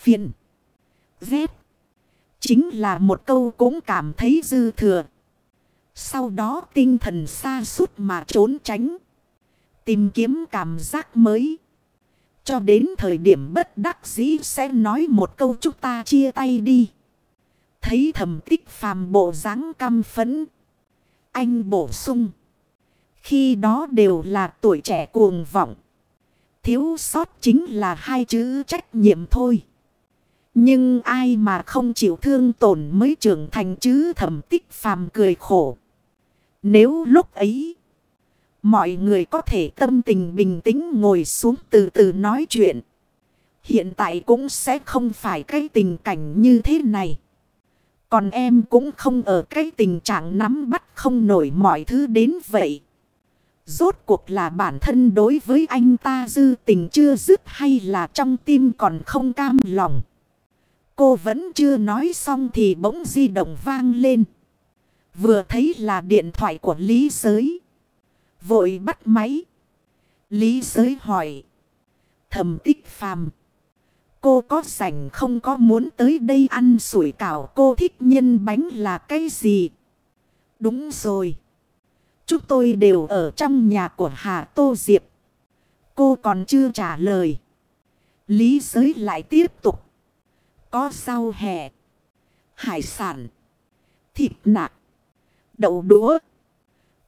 Phiền. Ghét. Chính là một câu cũng cảm thấy dư thừa. Sau đó tinh thần xa suốt mà trốn tránh. Tìm kiếm cảm giác mới. Cho đến thời điểm bất đắc dĩ sẽ nói một câu chúng ta chia tay đi. Thấy thầm tích phàm bộ dáng căm phấn. Anh bổ sung. Khi đó đều là tuổi trẻ cuồng vọng. Thiếu sót chính là hai chữ trách nhiệm thôi. Nhưng ai mà không chịu thương tổn mới trưởng thành chứ thầm tích phàm cười khổ. Nếu lúc ấy, mọi người có thể tâm tình bình tĩnh ngồi xuống từ từ nói chuyện. Hiện tại cũng sẽ không phải cái tình cảnh như thế này. Còn em cũng không ở cái tình trạng nắm bắt không nổi mọi thứ đến vậy. Rốt cuộc là bản thân đối với anh ta dư tình chưa dứt hay là trong tim còn không cam lòng. Cô vẫn chưa nói xong thì bỗng di động vang lên. Vừa thấy là điện thoại của Lý Giới. Vội bắt máy. Lý Giới hỏi. Thầm tích phàm. Cô có sảnh không có muốn tới đây ăn sủi cảo cô thích nhân bánh là cái gì? Đúng rồi. Chúng tôi đều ở trong nhà của Hà Tô Diệp. Cô còn chưa trả lời. Lý giới lại tiếp tục. Có rau hẹ. Hải sản. Thịt nạc. Đậu đũa.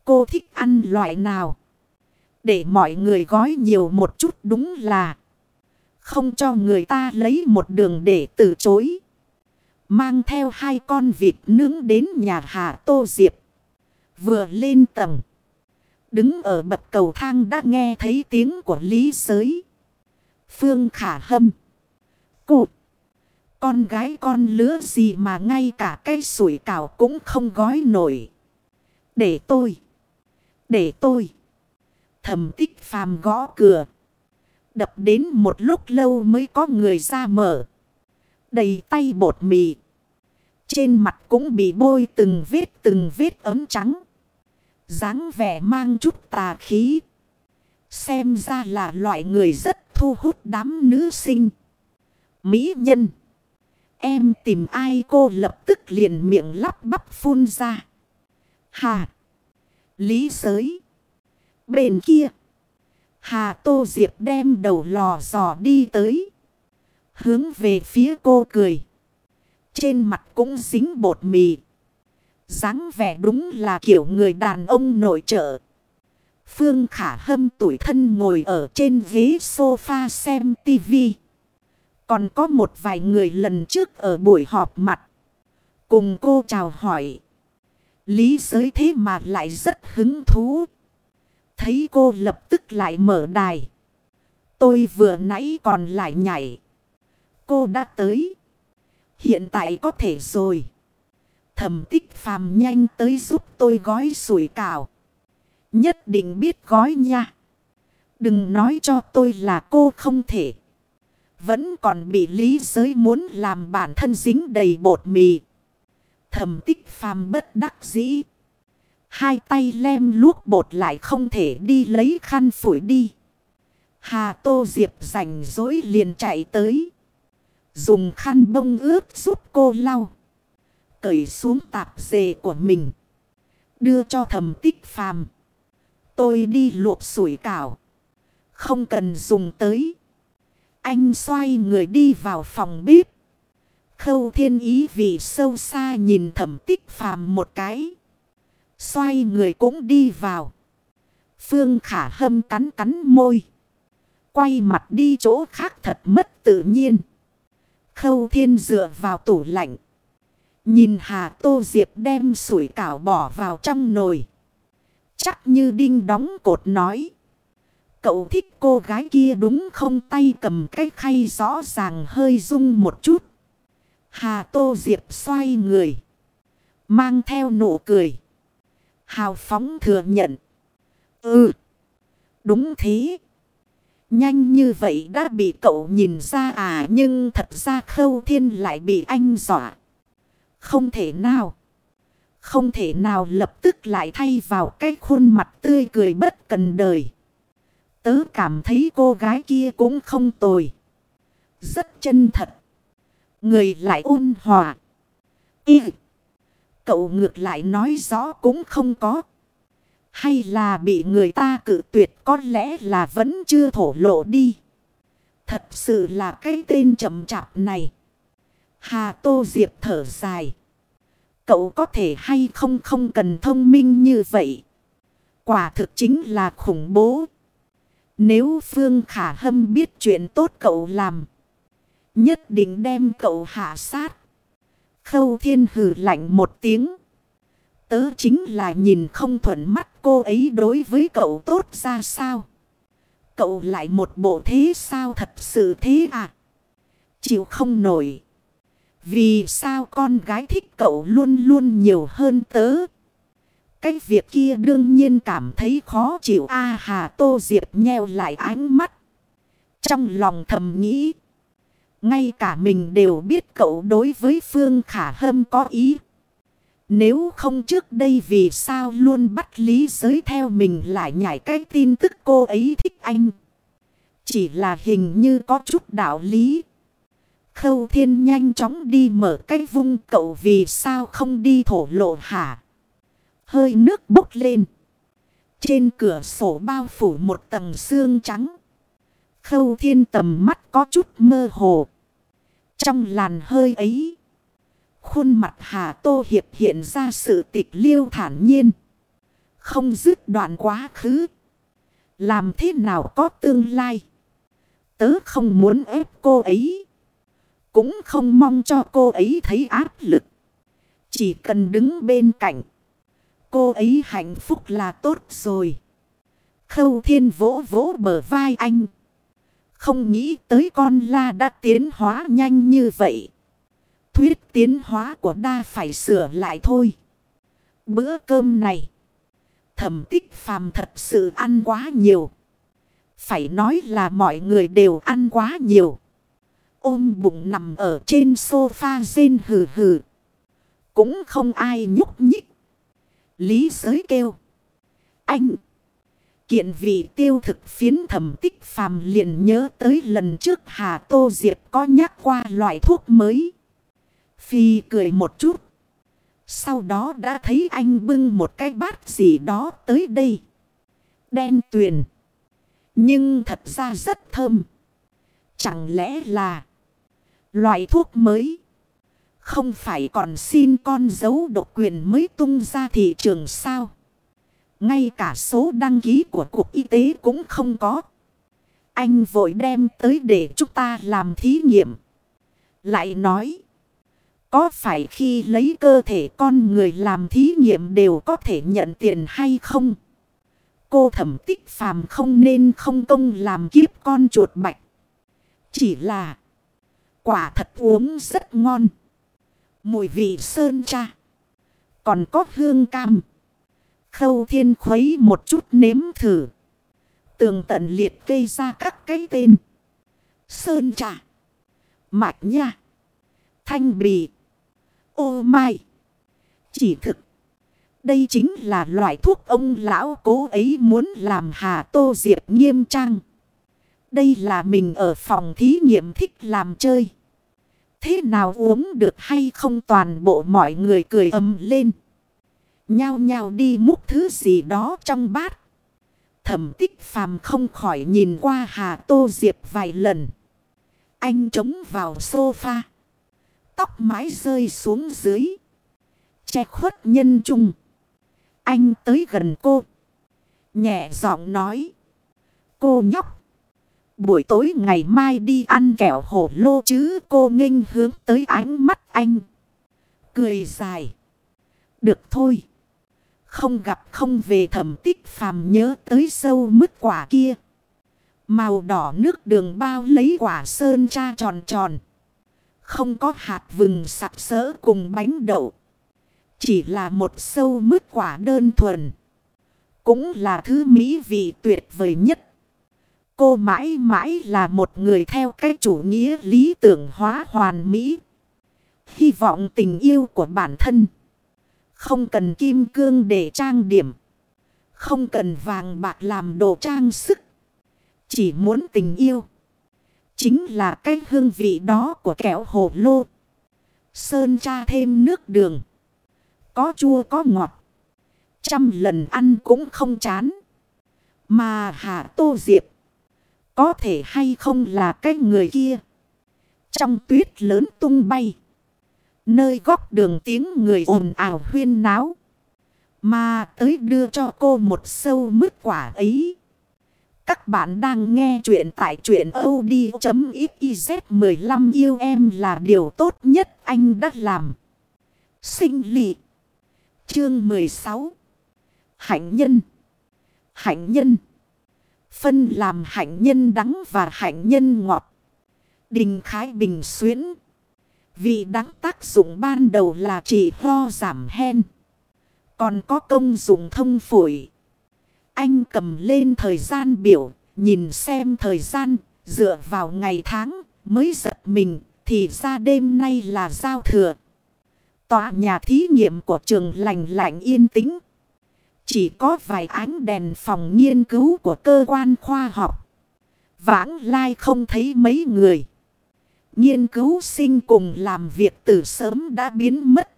Cô thích ăn loại nào? Để mọi người gói nhiều một chút đúng là. Không cho người ta lấy một đường để từ chối. Mang theo hai con vịt nướng đến nhà Hà Tô Diệp. Vừa lên tầng. Đứng ở bậc cầu thang đã nghe thấy tiếng của Lý Sới. Phương Khả Hâm. Cụt. Con gái con lứa gì mà ngay cả cây sủi cảo cũng không gói nổi. Để tôi. Để tôi. Thầm tích phàm gõ cửa. Đập đến một lúc lâu mới có người ra mở. Đầy tay bột mì. Trên mặt cũng bị bôi từng vết từng vết ấm trắng dáng vẻ mang chút tà khí. Xem ra là loại người rất thu hút đám nữ sinh. Mỹ nhân. Em tìm ai cô lập tức liền miệng lắp bắp phun ra. Hà. Lý giới. Bên kia. Hà Tô Diệp đem đầu lò dò đi tới. Hướng về phía cô cười. Trên mặt cũng dính bột mì dáng vẻ đúng là kiểu người đàn ông nội trợ. Phương Khả Hâm tuổi thân ngồi ở trên ghế sofa xem tivi. Còn có một vài người lần trước ở buổi họp mặt. Cùng cô chào hỏi. Lý giới thế mà lại rất hứng thú. Thấy cô lập tức lại mở đài. Tôi vừa nãy còn lại nhảy. Cô đã tới. Hiện tại có thể rồi thầm tích phàm nhanh tới giúp tôi gói sủi cảo. Nhất định biết gói nha. Đừng nói cho tôi là cô không thể. Vẫn còn bị lý giới muốn làm bản thân dính đầy bột mì. Thầm tích phàm bất đắc dĩ. Hai tay lem luốc bột lại không thể đi lấy khăn phủi đi. Hà Tô Diệp rảnh rỗi liền chạy tới. Dùng khăn bông ướt giúp cô lau cởi xuống tạp dề của mình. Đưa cho thầm tích phàm. Tôi đi luộc sủi cảo. Không cần dùng tới. Anh xoay người đi vào phòng bếp. Khâu thiên ý vì sâu xa nhìn thẩm tích phàm một cái. Xoay người cũng đi vào. Phương khả hâm cắn cắn môi. Quay mặt đi chỗ khác thật mất tự nhiên. Khâu thiên dựa vào tủ lạnh. Nhìn Hà Tô Diệp đem sủi cảo bỏ vào trong nồi. Chắc như đinh đóng cột nói. Cậu thích cô gái kia đúng không tay cầm cái khay rõ ràng hơi rung một chút. Hà Tô Diệp xoay người. Mang theo nụ cười. Hào phóng thừa nhận. Ừ. Đúng thế. Nhanh như vậy đã bị cậu nhìn ra à nhưng thật ra khâu thiên lại bị anh dọa. Không thể nào. Không thể nào lập tức lại thay vào cái khuôn mặt tươi cười bất cần đời. Tớ cảm thấy cô gái kia cũng không tồi. Rất chân thật. Người lại ôn hòa. Y. Cậu ngược lại nói rõ cũng không có. Hay là bị người ta cự tuyệt có lẽ là vẫn chưa thổ lộ đi. Thật sự là cái tên chậm chạp này. Hà Tô Diệp thở dài. Cậu có thể hay không không cần thông minh như vậy. Quả thực chính là khủng bố. Nếu Phương Khả Hâm biết chuyện tốt cậu làm. Nhất định đem cậu hạ sát. Khâu thiên hử lạnh một tiếng. Tớ chính là nhìn không thuận mắt cô ấy đối với cậu tốt ra sao. Cậu lại một bộ thế sao thật sự thế à? Chịu không nổi. Vì sao con gái thích cậu luôn luôn nhiều hơn tớ? Cái việc kia đương nhiên cảm thấy khó chịu. A Hà Tô Diệp nheo lại ánh mắt. Trong lòng thầm nghĩ. Ngay cả mình đều biết cậu đối với Phương Khả Hâm có ý. Nếu không trước đây vì sao luôn bắt lý giới theo mình lại nhảy cái tin tức cô ấy thích anh. Chỉ là hình như có chút đạo lý. Khâu thiên nhanh chóng đi mở cái vung, cậu vì sao không đi thổ lộ hả. Hơi nước bốc lên. Trên cửa sổ bao phủ một tầng xương trắng. Khâu thiên tầm mắt có chút mơ hồ. Trong làn hơi ấy. Khuôn mặt Hà Tô Hiệp hiện ra sự tịch liêu thản nhiên. Không dứt đoạn quá khứ. Làm thế nào có tương lai. Tớ không muốn ép cô ấy. Cũng không mong cho cô ấy thấy áp lực. Chỉ cần đứng bên cạnh. Cô ấy hạnh phúc là tốt rồi. Khâu thiên vỗ vỗ bờ vai anh. Không nghĩ tới con la đã tiến hóa nhanh như vậy. Thuyết tiến hóa của đa phải sửa lại thôi. Bữa cơm này. Thẩm tích phàm thật sự ăn quá nhiều. Phải nói là mọi người đều ăn quá nhiều. Ôm bụng nằm ở trên sofa rên hừ hừ. Cũng không ai nhúc nhích. Lý giới kêu. Anh. Kiện vị tiêu thực phiến thẩm tích phàm liền nhớ tới lần trước Hà Tô Diệp có nhắc qua loại thuốc mới. Phi cười một chút. Sau đó đã thấy anh bưng một cái bát gì đó tới đây. Đen tuyền. Nhưng thật ra rất thơm. Chẳng lẽ là loại thuốc mới. Không phải còn xin con dấu độc quyền mới tung ra thị trường sao. Ngay cả số đăng ký của Cục Y tế cũng không có. Anh vội đem tới để chúng ta làm thí nghiệm. Lại nói. Có phải khi lấy cơ thể con người làm thí nghiệm đều có thể nhận tiền hay không? Cô thẩm tích phàm không nên không công làm kiếp con chuột bạch. Chỉ là, quả thật uống rất ngon. Mùi vị sơn cha. Còn có hương cam. Khâu thiên khuấy một chút nếm thử. Tường tận liệt kê ra các cái tên. Sơn trà. Mạch nha. Thanh bì. Ô mai. Chỉ thực. Đây chính là loại thuốc ông lão cố ấy muốn làm Hà Tô Diệp nghiêm trang. Đây là mình ở phòng thí nghiệm thích làm chơi. Thế nào uống được hay không toàn bộ mọi người cười ầm lên. Nhao nhao đi múc thứ gì đó trong bát. Thẩm tích phàm không khỏi nhìn qua Hà Tô Diệp vài lần. Anh trống vào sofa. Tóc mái rơi xuống dưới. Che khuất nhân trung. Anh tới gần cô. Nhẹ giọng nói. Cô nhóc. Buổi tối ngày mai đi ăn kẹo hổ lô chứ cô nghênh hướng tới ánh mắt anh. Cười dài. Được thôi. Không gặp không về thẩm tích phàm nhớ tới sâu mứt quả kia. Màu đỏ nước đường bao lấy quả sơn cha tròn tròn. Không có hạt vừng sặc sỡ cùng bánh đậu. Chỉ là một sâu mứt quả đơn thuần. Cũng là thứ mỹ vị tuyệt vời nhất. Cô mãi mãi là một người theo cái chủ nghĩa lý tưởng hóa hoàn mỹ. Hy vọng tình yêu của bản thân. Không cần kim cương để trang điểm. Không cần vàng bạc làm đồ trang sức. Chỉ muốn tình yêu. Chính là cái hương vị đó của kẹo hồ lô. Sơn cha thêm nước đường. Có chua có ngọt. Trăm lần ăn cũng không chán. Mà Hạ Tô Diệp. Có thể hay không là cái người kia. Trong tuyết lớn tung bay. Nơi góc đường tiếng người ồn ào huyên náo. Mà tới đưa cho cô một sâu mứt quả ấy. Các bạn đang nghe chuyện tại chuyện od.xyz 15 yêu em là điều tốt nhất anh đã làm. Sinh lị. Chương 16. Hạnh nhân. Hạnh nhân. Phân làm hạnh nhân đắng và hạnh nhân ngọt. Đình Khái Bình xuyến. Vị đắng tác dụng ban đầu là chỉ ho giảm hen. Còn có công dụng thông phổi. Anh cầm lên thời gian biểu, nhìn xem thời gian, dựa vào ngày tháng, mới giật mình, thì ra đêm nay là giao thừa. Tòa nhà thí nghiệm của trường lành lạnh yên tĩnh. Chỉ có vài ánh đèn phòng nghiên cứu của cơ quan khoa học. Vãng lai không thấy mấy người. Nghiên cứu sinh cùng làm việc từ sớm đã biến mất.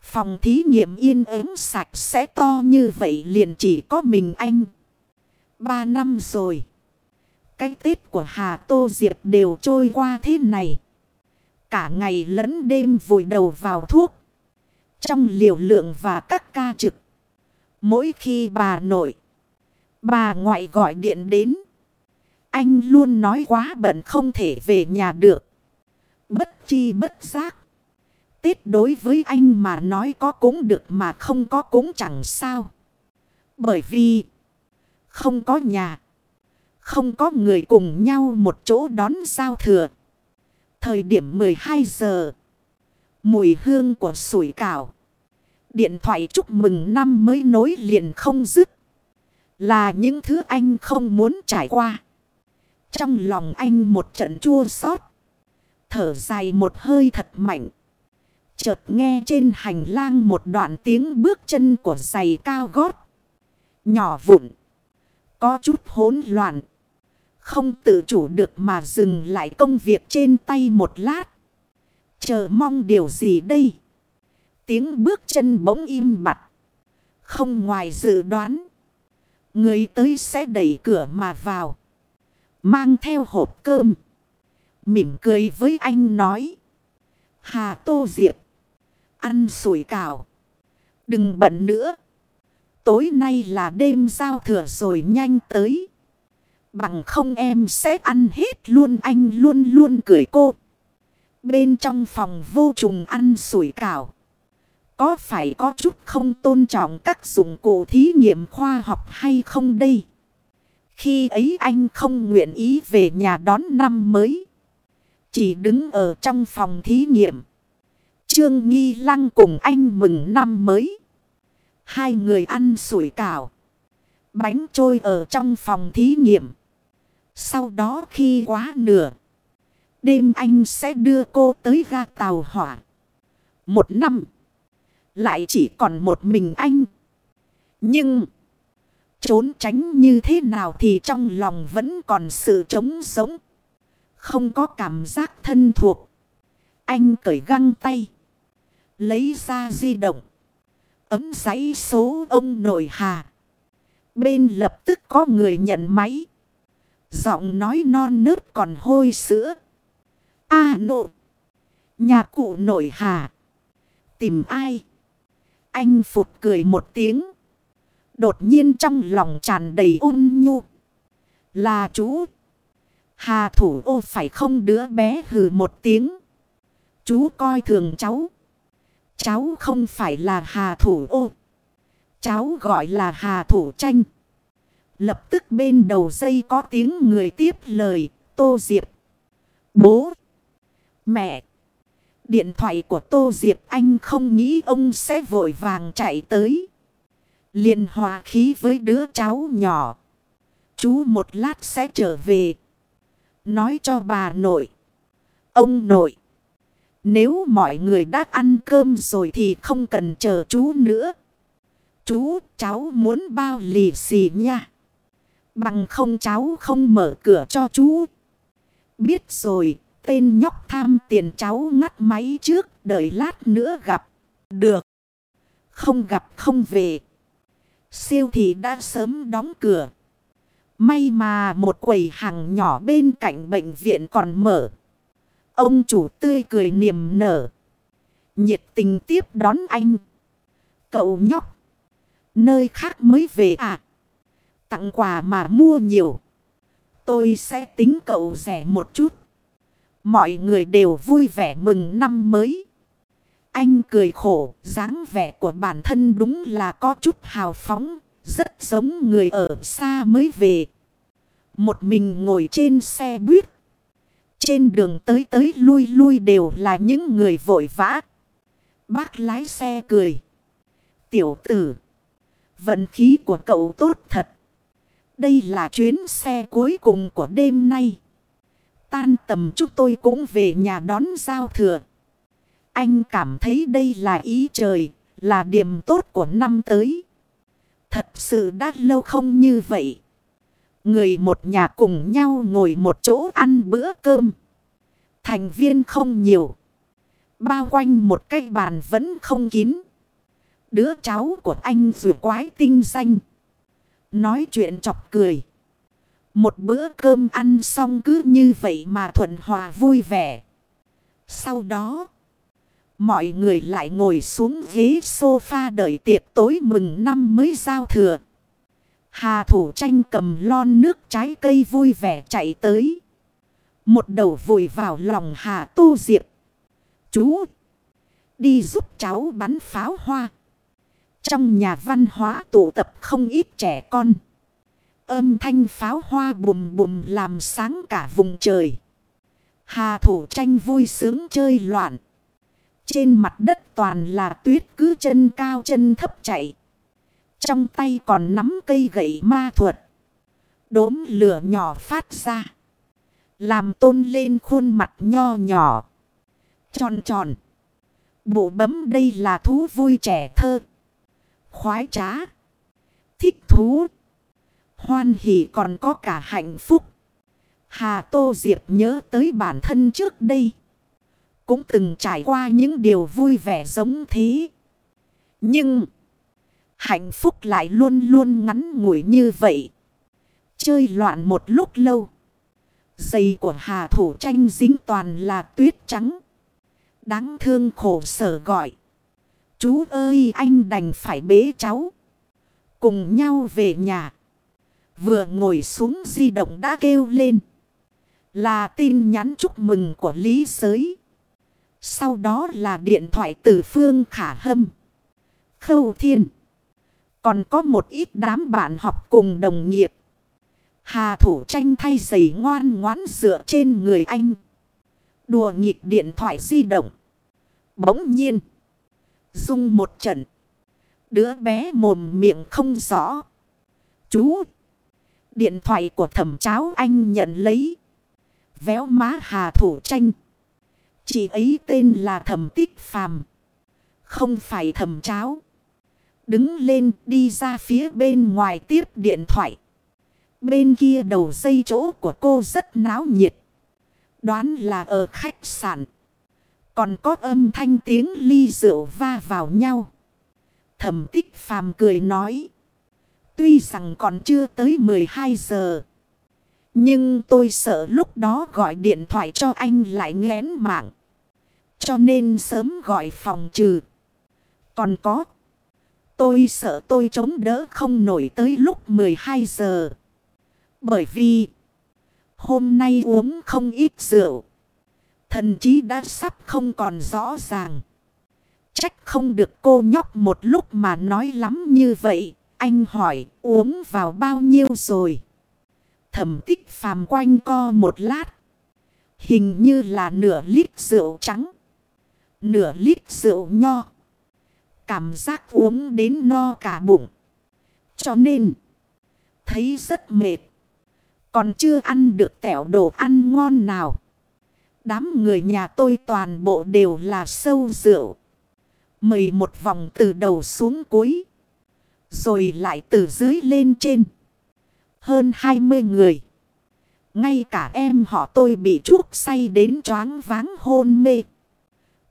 Phòng thí nghiệm yên ắng sạch sẽ to như vậy liền chỉ có mình anh. Ba năm rồi. Cái Tết của Hà Tô Diệp đều trôi qua thế này. Cả ngày lẫn đêm vùi đầu vào thuốc. Trong liều lượng và các ca trực. Mỗi khi bà nội, bà ngoại gọi điện đến. Anh luôn nói quá bận không thể về nhà được. Bất chi bất giác. Tết đối với anh mà nói có cũng được mà không có cũng chẳng sao. Bởi vì không có nhà. Không có người cùng nhau một chỗ đón giao thừa. Thời điểm 12 giờ. Mùi hương của sủi cảo. Điện thoại chúc mừng năm mới nối liền không dứt. Là những thứ anh không muốn trải qua. Trong lòng anh một trận chua xót Thở dài một hơi thật mạnh. Chợt nghe trên hành lang một đoạn tiếng bước chân của giày cao gót. Nhỏ vụn. Có chút hỗn loạn. Không tự chủ được mà dừng lại công việc trên tay một lát. Chờ mong điều gì đây? Tiếng bước chân bỗng im bặt. Không ngoài dự đoán. Người tới sẽ đẩy cửa mà vào. Mang theo hộp cơm. Mỉm cười với anh nói. Hà Tô Diệp. Ăn sủi cảo. Đừng bận nữa. Tối nay là đêm giao thừa rồi nhanh tới. Bằng không em sẽ ăn hết luôn, anh luôn luôn cười cô. Bên trong phòng vô trùng ăn sủi cảo. Có phải có chút không tôn trọng các dụng cụ thí nghiệm khoa học hay không đây? Khi ấy anh không nguyện ý về nhà đón năm mới. Chỉ đứng ở trong phòng thí nghiệm. Trương Nghi Lăng cùng anh mừng năm mới. Hai người ăn sủi cảo. Bánh trôi ở trong phòng thí nghiệm. Sau đó khi quá nửa. Đêm anh sẽ đưa cô tới ga tàu hỏa. Một năm. Lại chỉ còn một mình anh. Nhưng. Trốn tránh như thế nào thì trong lòng vẫn còn sự trống sống. Không có cảm giác thân thuộc. Anh cởi găng tay. Lấy ra di động. Ấm giấy số ông nội hà. Bên lập tức có người nhận máy. Giọng nói non nớt còn hôi sữa. A à, nộ. Nhà cụ nội hà. Tìm ai? Anh phụt cười một tiếng. Đột nhiên trong lòng tràn đầy ôn nhu. Là chú. Hà thủ ô phải không đứa bé hừ một tiếng. Chú coi thường cháu. Cháu không phải là hà thủ ô. Cháu gọi là hà thủ tranh. Lập tức bên đầu dây có tiếng người tiếp lời. Tô Diệp. Bố. Mẹ. Điện thoại của Tô Diệp Anh không nghĩ ông sẽ vội vàng chạy tới. liền hòa khí với đứa cháu nhỏ. Chú một lát sẽ trở về. Nói cho bà nội. Ông nội. Nếu mọi người đã ăn cơm rồi thì không cần chờ chú nữa. Chú, cháu muốn bao lì xì nha. Bằng không cháu không mở cửa cho chú. Biết rồi, tên nhóc tham tiền cháu ngắt máy trước, đợi lát nữa gặp. Được. Không gặp không về. Siêu thị đã sớm đóng cửa. May mà một quầy hàng nhỏ bên cạnh bệnh viện còn mở. Ông chủ tươi cười niềm nở. Nhiệt tình tiếp đón anh. Cậu nhóc. Nơi khác mới về à? Tặng quà mà mua nhiều. Tôi sẽ tính cậu rẻ một chút. Mọi người đều vui vẻ mừng năm mới. Anh cười khổ, dáng vẻ của bản thân đúng là có chút hào phóng, rất giống người ở xa mới về. Một mình ngồi trên xe buýt. Trên đường tới tới lui lui đều là những người vội vã. Bác lái xe cười. Tiểu tử. Vận khí của cậu tốt thật. Đây là chuyến xe cuối cùng của đêm nay. Tan tầm chúng tôi cũng về nhà đón giao thừa. Anh cảm thấy đây là ý trời, là điểm tốt của năm tới. Thật sự đã lâu không như vậy. Người một nhà cùng nhau ngồi một chỗ ăn bữa cơm. Thành viên không nhiều. Bao quanh một cái bàn vẫn không kín. Đứa cháu của anh dù quái tinh danh. Nói chuyện chọc cười. Một bữa cơm ăn xong cứ như vậy mà thuận hòa vui vẻ. Sau đó, mọi người lại ngồi xuống ghế sofa đợi tiệc tối mừng năm mới giao thừa. Hà thủ tranh cầm lon nước trái cây vui vẻ chạy tới. Một đầu vùi vào lòng Hà Tu Diệp. Chú! Đi giúp cháu bắn pháo hoa. Trong nhà văn hóa tụ tập không ít trẻ con. Âm thanh pháo hoa bùm bùm làm sáng cả vùng trời. Hà thủ tranh vui sướng chơi loạn. Trên mặt đất toàn là tuyết cứ chân cao chân thấp chạy. Trong tay còn nắm cây gậy ma thuật. Đốm lửa nhỏ phát ra. Làm tôn lên khuôn mặt nho nhỏ. Tròn tròn. Bộ bấm đây là thú vui trẻ thơ. Khoái trá. Thích thú. Hoan hỷ còn có cả hạnh phúc. Hà Tô Diệp nhớ tới bản thân trước đây. Cũng từng trải qua những điều vui vẻ giống thế. Nhưng... Hạnh phúc lại luôn luôn ngắn ngủi như vậy. Chơi loạn một lúc lâu. Giày của Hà Thủ Tranh dính toàn là tuyết trắng. Đáng thương khổ sở gọi. Chú ơi, anh đành phải bế cháu. Cùng nhau về nhà. Vừa ngồi xuống di động đã kêu lên. Là tin nhắn chúc mừng của Lý Sới. Sau đó là điện thoại từ Phương Khả Hâm. Khâu Thiên. Còn có một ít đám bạn học cùng đồng nghiệp. Hà thủ tranh thay giày ngoan ngoãn dựa trên người anh. Đùa nghịch điện thoại di động. Bỗng nhiên. Dung một trận. Đứa bé mồm miệng không rõ. Chú. Điện thoại của thẩm cháo anh nhận lấy. Véo má hà thủ tranh. Chị ấy tên là thẩm tích phàm. Không phải thẩm cháo. Đứng lên đi ra phía bên ngoài tiếp điện thoại. Bên kia đầu dây chỗ của cô rất náo nhiệt. Đoán là ở khách sạn. Còn có âm thanh tiếng ly rượu va vào nhau. Thẩm tích phàm cười nói. Tuy rằng còn chưa tới 12 giờ. Nhưng tôi sợ lúc đó gọi điện thoại cho anh lại ngén mạng. Cho nên sớm gọi phòng trừ. Còn có. Tôi sợ tôi chống đỡ không nổi tới lúc 12 giờ. Bởi vì, hôm nay uống không ít rượu. Thần chí đã sắp không còn rõ ràng. Trách không được cô nhóc một lúc mà nói lắm như vậy. Anh hỏi, uống vào bao nhiêu rồi? Thẩm tích phàm quanh co một lát. Hình như là nửa lít rượu trắng. Nửa lít rượu nho. Cảm giác uống đến no cả bụng. Cho nên. Thấy rất mệt. Còn chưa ăn được tẻo đồ ăn ngon nào. Đám người nhà tôi toàn bộ đều là sâu rượu. Mời một vòng từ đầu xuống cuối. Rồi lại từ dưới lên trên. Hơn 20 người. Ngay cả em họ tôi bị chuốc say đến choáng váng hôn mê.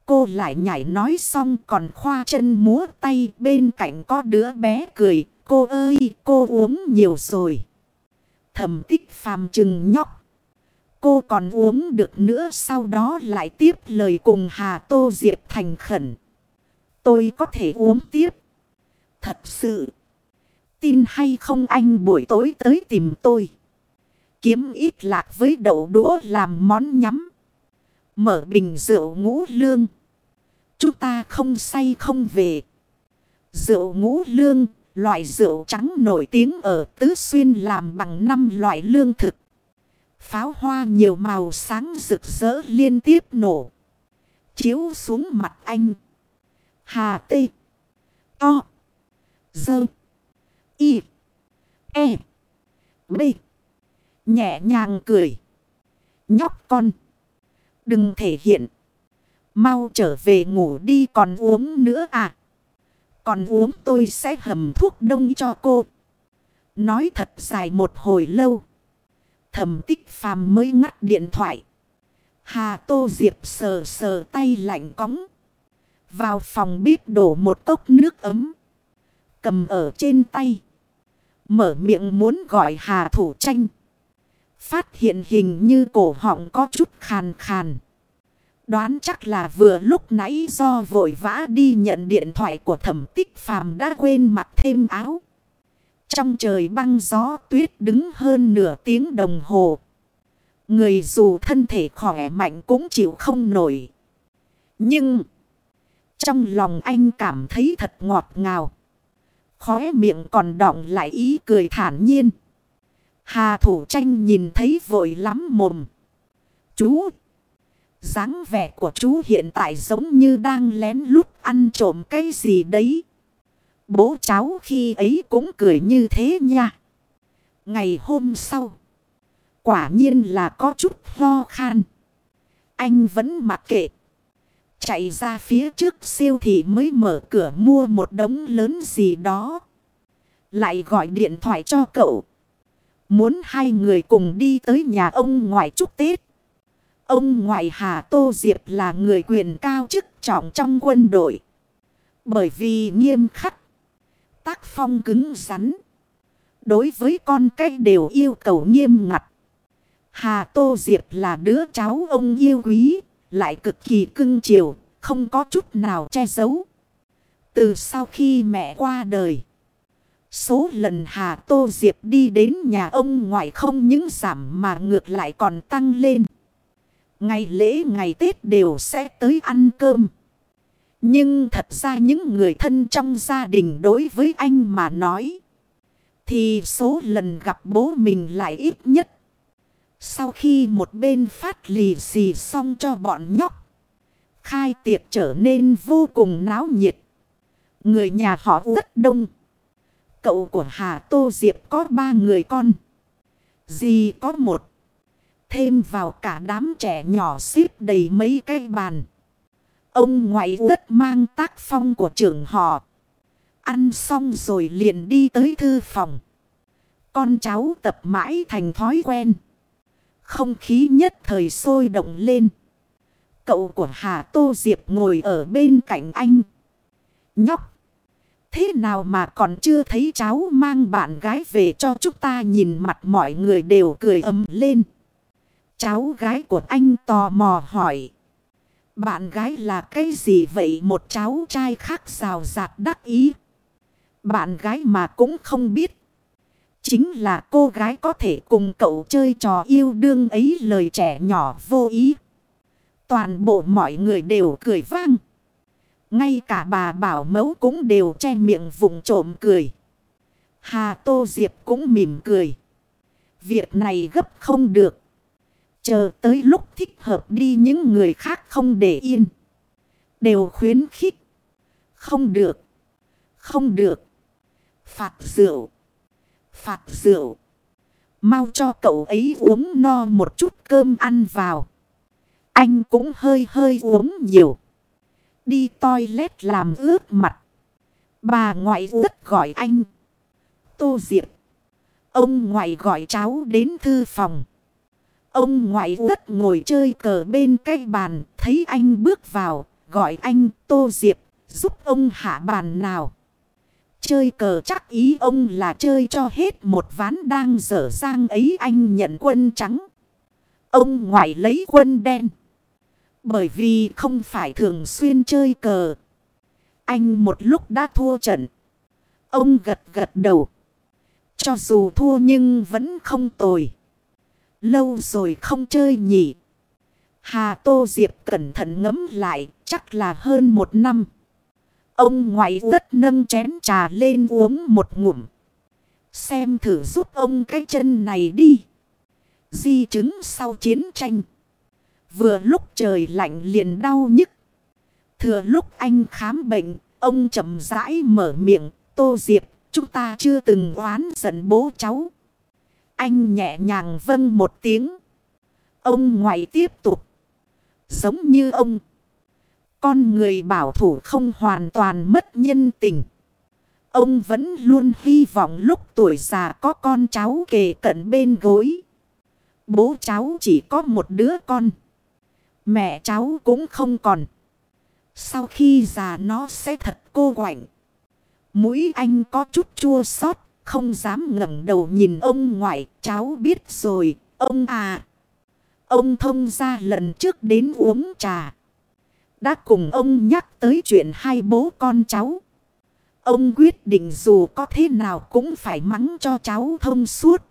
Cô lại nhảy nói xong còn khoa chân múa tay bên cạnh có đứa bé cười. Cô ơi, cô uống nhiều rồi. Thẩm tích phàm chừng nhóc. Cô còn uống được nữa sau đó lại tiếp lời cùng Hà Tô Diệp thành khẩn. Tôi có thể uống tiếp. Thật sự. Tin hay không anh buổi tối tới tìm tôi. Kiếm ít lạc với đậu đũa làm món nhắm. Mở bình rượu ngũ lương. Chúng ta không say không về. Rượu ngũ lương, loại rượu trắng nổi tiếng ở Tứ Xuyên làm bằng năm loại lương thực. Pháo hoa nhiều màu sáng rực rỡ liên tiếp nổ. Chiếu xuống mặt anh. Hà tê. To. Dơ. Y. E. B. Nhẹ nhàng cười. Nhóc con. Đừng thể hiện. Mau trở về ngủ đi còn uống nữa à. Còn uống tôi sẽ hầm thuốc đông cho cô. Nói thật dài một hồi lâu. Thẩm tích phàm mới ngắt điện thoại. Hà Tô Diệp sờ sờ tay lạnh cóng. Vào phòng bếp đổ một cốc nước ấm. Cầm ở trên tay. Mở miệng muốn gọi Hà Thủ Tranh. Phát hiện hình như cổ họng có chút khàn khàn. Đoán chắc là vừa lúc nãy do vội vã đi nhận điện thoại của thẩm tích phàm đã quên mặc thêm áo. Trong trời băng gió tuyết đứng hơn nửa tiếng đồng hồ. Người dù thân thể khỏe mạnh cũng chịu không nổi. Nhưng, trong lòng anh cảm thấy thật ngọt ngào. Khóe miệng còn đọng lại ý cười thản nhiên. Hà thủ tranh nhìn thấy vội lắm mồm. Chú! dáng vẻ của chú hiện tại giống như đang lén lút ăn trộm cái gì đấy. Bố cháu khi ấy cũng cười như thế nha. Ngày hôm sau. Quả nhiên là có chút ho khan. Anh vẫn mặc kệ. Chạy ra phía trước siêu thị mới mở cửa mua một đống lớn gì đó. Lại gọi điện thoại cho cậu. Muốn hai người cùng đi tới nhà ông ngoại chúc Tết. Ông ngoại Hà Tô Diệp là người quyền cao chức trọng trong quân đội. Bởi vì nghiêm khắc. Tác phong cứng rắn. Đối với con cái đều yêu cầu nghiêm ngặt. Hà Tô Diệp là đứa cháu ông yêu quý. Lại cực kỳ cưng chiều. Không có chút nào che giấu. Từ sau khi mẹ qua đời. Số lần Hà Tô Diệp đi đến nhà ông ngoại không những giảm mà ngược lại còn tăng lên. Ngày lễ, ngày Tết đều sẽ tới ăn cơm. Nhưng thật ra những người thân trong gia đình đối với anh mà nói. Thì số lần gặp bố mình lại ít nhất. Sau khi một bên phát lì xì xong cho bọn nhóc. Khai tiệc trở nên vô cùng náo nhiệt. Người nhà họ rất đông. Cậu của Hà Tô Diệp có ba người con. Dì có một. Thêm vào cả đám trẻ nhỏ xếp đầy mấy cái bàn. Ông ngoại rất mang tác phong của trưởng họ. Ăn xong rồi liền đi tới thư phòng. Con cháu tập mãi thành thói quen. Không khí nhất thời sôi động lên. Cậu của Hà Tô Diệp ngồi ở bên cạnh anh. Nhóc. Thế nào mà còn chưa thấy cháu mang bạn gái về cho chúng ta nhìn mặt mọi người đều cười ấm lên. Cháu gái của anh tò mò hỏi. Bạn gái là cái gì vậy một cháu trai khác rào rạt đắc ý. Bạn gái mà cũng không biết. Chính là cô gái có thể cùng cậu chơi trò yêu đương ấy lời trẻ nhỏ vô ý. Toàn bộ mọi người đều cười vang. Ngay cả bà bảo mẫu cũng đều che miệng vùng trộm cười. Hà Tô Diệp cũng mỉm cười. Việc này gấp không được. Chờ tới lúc thích hợp đi những người khác không để yên. Đều khuyến khích. Không được. Không được. Phạt rượu. Phạt rượu. Mau cho cậu ấy uống no một chút cơm ăn vào. Anh cũng hơi hơi uống nhiều. Đi toilet làm ướt mặt. Bà ngoại rất gọi anh. Tô Diệp. Ông ngoại gọi cháu đến thư phòng. Ông ngoại rất ngồi chơi cờ bên cái bàn, thấy anh bước vào, gọi anh Tô Diệp, giúp ông hạ bàn nào. Chơi cờ chắc ý ông là chơi cho hết một ván đang dở dang ấy anh nhận quân trắng. Ông ngoại lấy quân đen. Bởi vì không phải thường xuyên chơi cờ. Anh một lúc đã thua trận. Ông gật gật đầu. Cho dù thua nhưng vẫn không tồi. Lâu rồi không chơi nhỉ. Hà Tô Diệp cẩn thận ngấm lại, chắc là hơn một năm. Ông ngoại rất nâng chén trà lên uống một ngụm. Xem thử giúp ông cái chân này đi. Di chứng sau chiến tranh. Vừa lúc trời lạnh liền đau nhức. Thừa lúc anh khám bệnh, ông chậm rãi mở miệng. Tô Diệp, chúng ta chưa từng oán giận bố cháu. Anh nhẹ nhàng vâng một tiếng. Ông ngoại tiếp tục. Giống như ông. Con người bảo thủ không hoàn toàn mất nhân tình. Ông vẫn luôn hy vọng lúc tuổi già có con cháu kề cận bên gối. Bố cháu chỉ có một đứa con. Mẹ cháu cũng không còn. Sau khi già nó sẽ thật cô quạnh. Mũi anh có chút chua xót không dám ngẩng đầu nhìn ông ngoại. Cháu biết rồi, ông à. Ông thông ra lần trước đến uống trà. Đã cùng ông nhắc tới chuyện hai bố con cháu. Ông quyết định dù có thế nào cũng phải mắng cho cháu thông suốt.